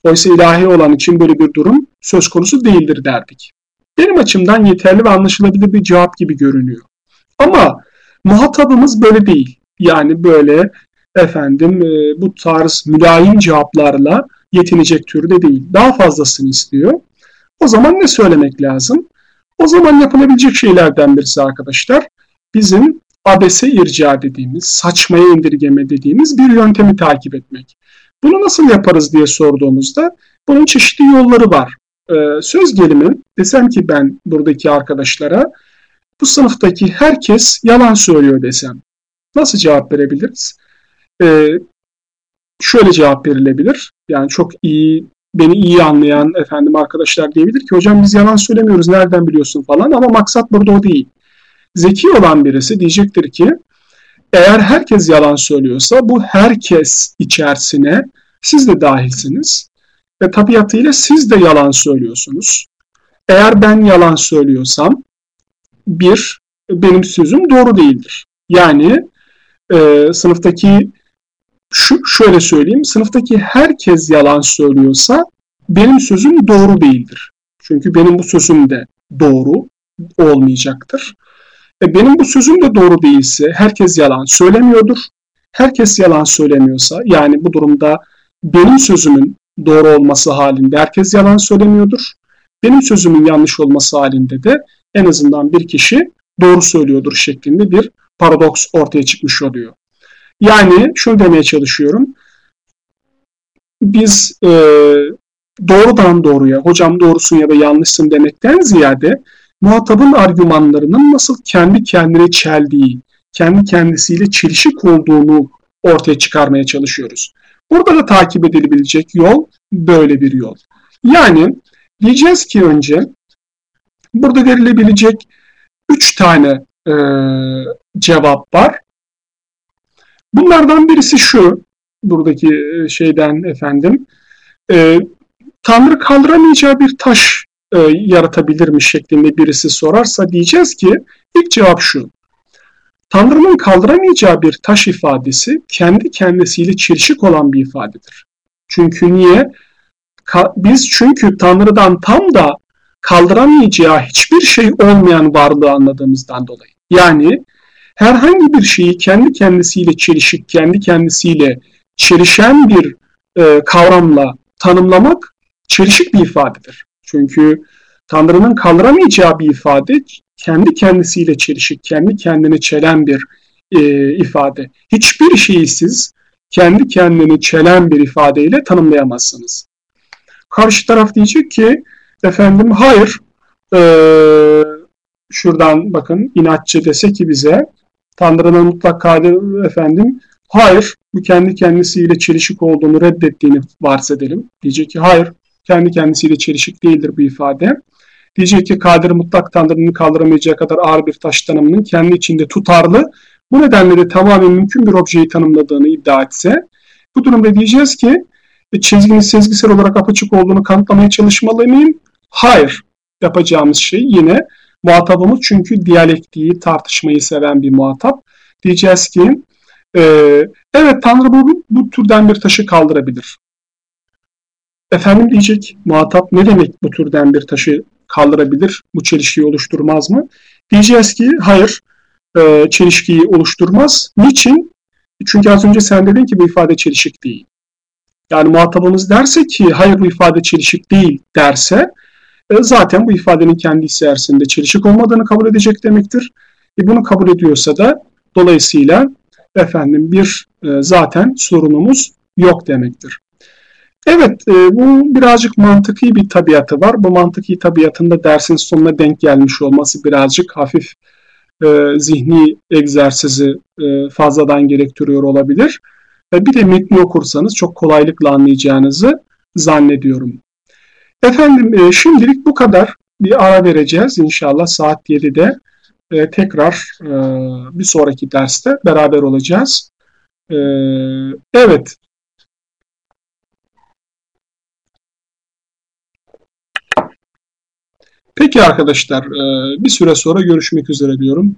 Oysa ilahi olan için böyle bir durum söz konusu değildir derdik. Benim açımdan yeterli ve anlaşılabilir bir cevap gibi görünüyor. Ama muhatabımız böyle değil. Yani böyle efendim e, bu tarz mülayim cevaplarla yetinecek türde değil. Daha fazlasını istiyor. O zaman ne söylemek lazım? O zaman yapılabilecek şeylerden birisi arkadaşlar bizim abese irca dediğimiz, saçmaya indirgeme dediğimiz bir yöntemi takip etmek. Bunu nasıl yaparız diye sorduğumuzda bunun çeşitli yolları var. Ee, söz gelimi desem ki ben buradaki arkadaşlara bu sınıftaki herkes yalan söylüyor desem nasıl cevap verebiliriz? Ee, şöyle cevap verilebilir. Yani çok iyi beni iyi anlayan efendim arkadaşlar diyebilir ki hocam biz yalan söylemiyoruz nereden biliyorsun falan ama maksat burada o değil. Zeki olan birisi diyecektir ki eğer herkes yalan söylüyorsa bu herkes içerisine siz de dahilsiniz ve tabiatıyla siz de yalan söylüyorsunuz. Eğer ben yalan söylüyorsam bir benim sözüm doğru değildir. Yani e, sınıftaki şu şöyle söyleyeyim, sınıftaki herkes yalan söylüyorsa benim sözüm doğru değildir. Çünkü benim bu sözüm de doğru olmayacaktır. E benim bu sözüm de doğru değilse herkes yalan söylemiyordur. Herkes yalan söylemiyorsa yani bu durumda benim sözümün doğru olması halinde herkes yalan söylemiyordur. Benim sözümün yanlış olması halinde de en azından bir kişi doğru söylüyordur şeklinde bir paradoks ortaya çıkmış oluyor. Yani şunu demeye çalışıyorum. Biz e, doğrudan doğruya hocam doğrusun ya da yanlışsın demekten ziyade muhatabın argümanlarının nasıl kendi kendine çeldiği, kendi kendisiyle çelişik olduğunu ortaya çıkarmaya çalışıyoruz. Burada da takip edilebilecek yol böyle bir yol. Yani diyeceğiz ki önce burada verilebilecek üç tane e, cevap var. Bunlardan birisi şu, buradaki e, şeyden efendim, e, Tanrı kaldıramayacağı bir taş e, yaratabilirmiş şeklinde birisi sorarsa diyeceğiz ki ilk cevap şu. Tanrı'nın kaldıramayacağı bir taş ifadesi kendi kendisiyle çelişik olan bir ifadedir. Çünkü niye? Ka- biz çünkü Tanrı'dan tam da kaldıramayacağı hiçbir şey olmayan varlığı anladığımızdan dolayı. Yani herhangi bir şeyi kendi kendisiyle çelişik, kendi kendisiyle çelişen bir e, kavramla tanımlamak çelişik bir ifadedir. Çünkü Tanrı'nın kaldıramayacağı bir ifade kendi kendisiyle çelişik, kendi kendini çelen bir e, ifade. Hiçbir şeyi siz kendi kendini çelen bir ifadeyle tanımlayamazsınız. Karşı taraf diyecek ki efendim hayır e, şuradan bakın inatçı dese ki bize Tanrı'nın mutlak kadir efendim hayır bu kendi kendisiyle çelişik olduğunu reddettiğini varsedelim. Diyecek ki hayır kendi kendisiyle çelişik değildir bu ifade. Diyecek ki kadir mutlak Tanrı'nın kaldıramayacağı kadar ağır bir taş tanımının kendi içinde tutarlı. Bu nedenle de tamamen mümkün bir objeyi tanımladığını iddia etse bu durumda diyeceğiz ki e, çizginin sezgisel olarak apaçık olduğunu kanıtlamaya çalışmalı mıyım? Hayır. Yapacağımız şey yine muhatabımız çünkü diyalektiği, tartışmayı seven bir muhatap. Diyeceğiz ki e, evet Tanrı bu, bu türden bir taşı kaldırabilir. Efendim diyecek muhatap ne demek bu türden bir taşı kaldırabilir? Bu çelişkiyi oluşturmaz mı? Diyeceğiz ki hayır e, çelişkiyi oluşturmaz. Niçin? Çünkü az önce sen dedin ki bu ifade çelişik değil. Yani muhatabımız derse ki hayır bu ifade çelişik değil derse zaten bu ifadenin kendi içerisinde çelişik olmadığını kabul edecek demektir. E, bunu kabul ediyorsa da dolayısıyla efendim bir e, zaten sorunumuz yok demektir. Evet, e, bu birazcık mantıki bir tabiatı var. Bu mantıki tabiatında dersin sonuna denk gelmiş olması birazcık hafif e, zihni egzersizi e, fazladan gerektiriyor olabilir. Bir de metni okursanız çok kolaylıkla anlayacağınızı zannediyorum. Efendim e, şimdilik bu kadar. Bir ara vereceğiz inşallah saat 7'de. E, tekrar e, bir sonraki derste beraber olacağız. E, evet. Peki arkadaşlar bir süre sonra görüşmek üzere diyorum.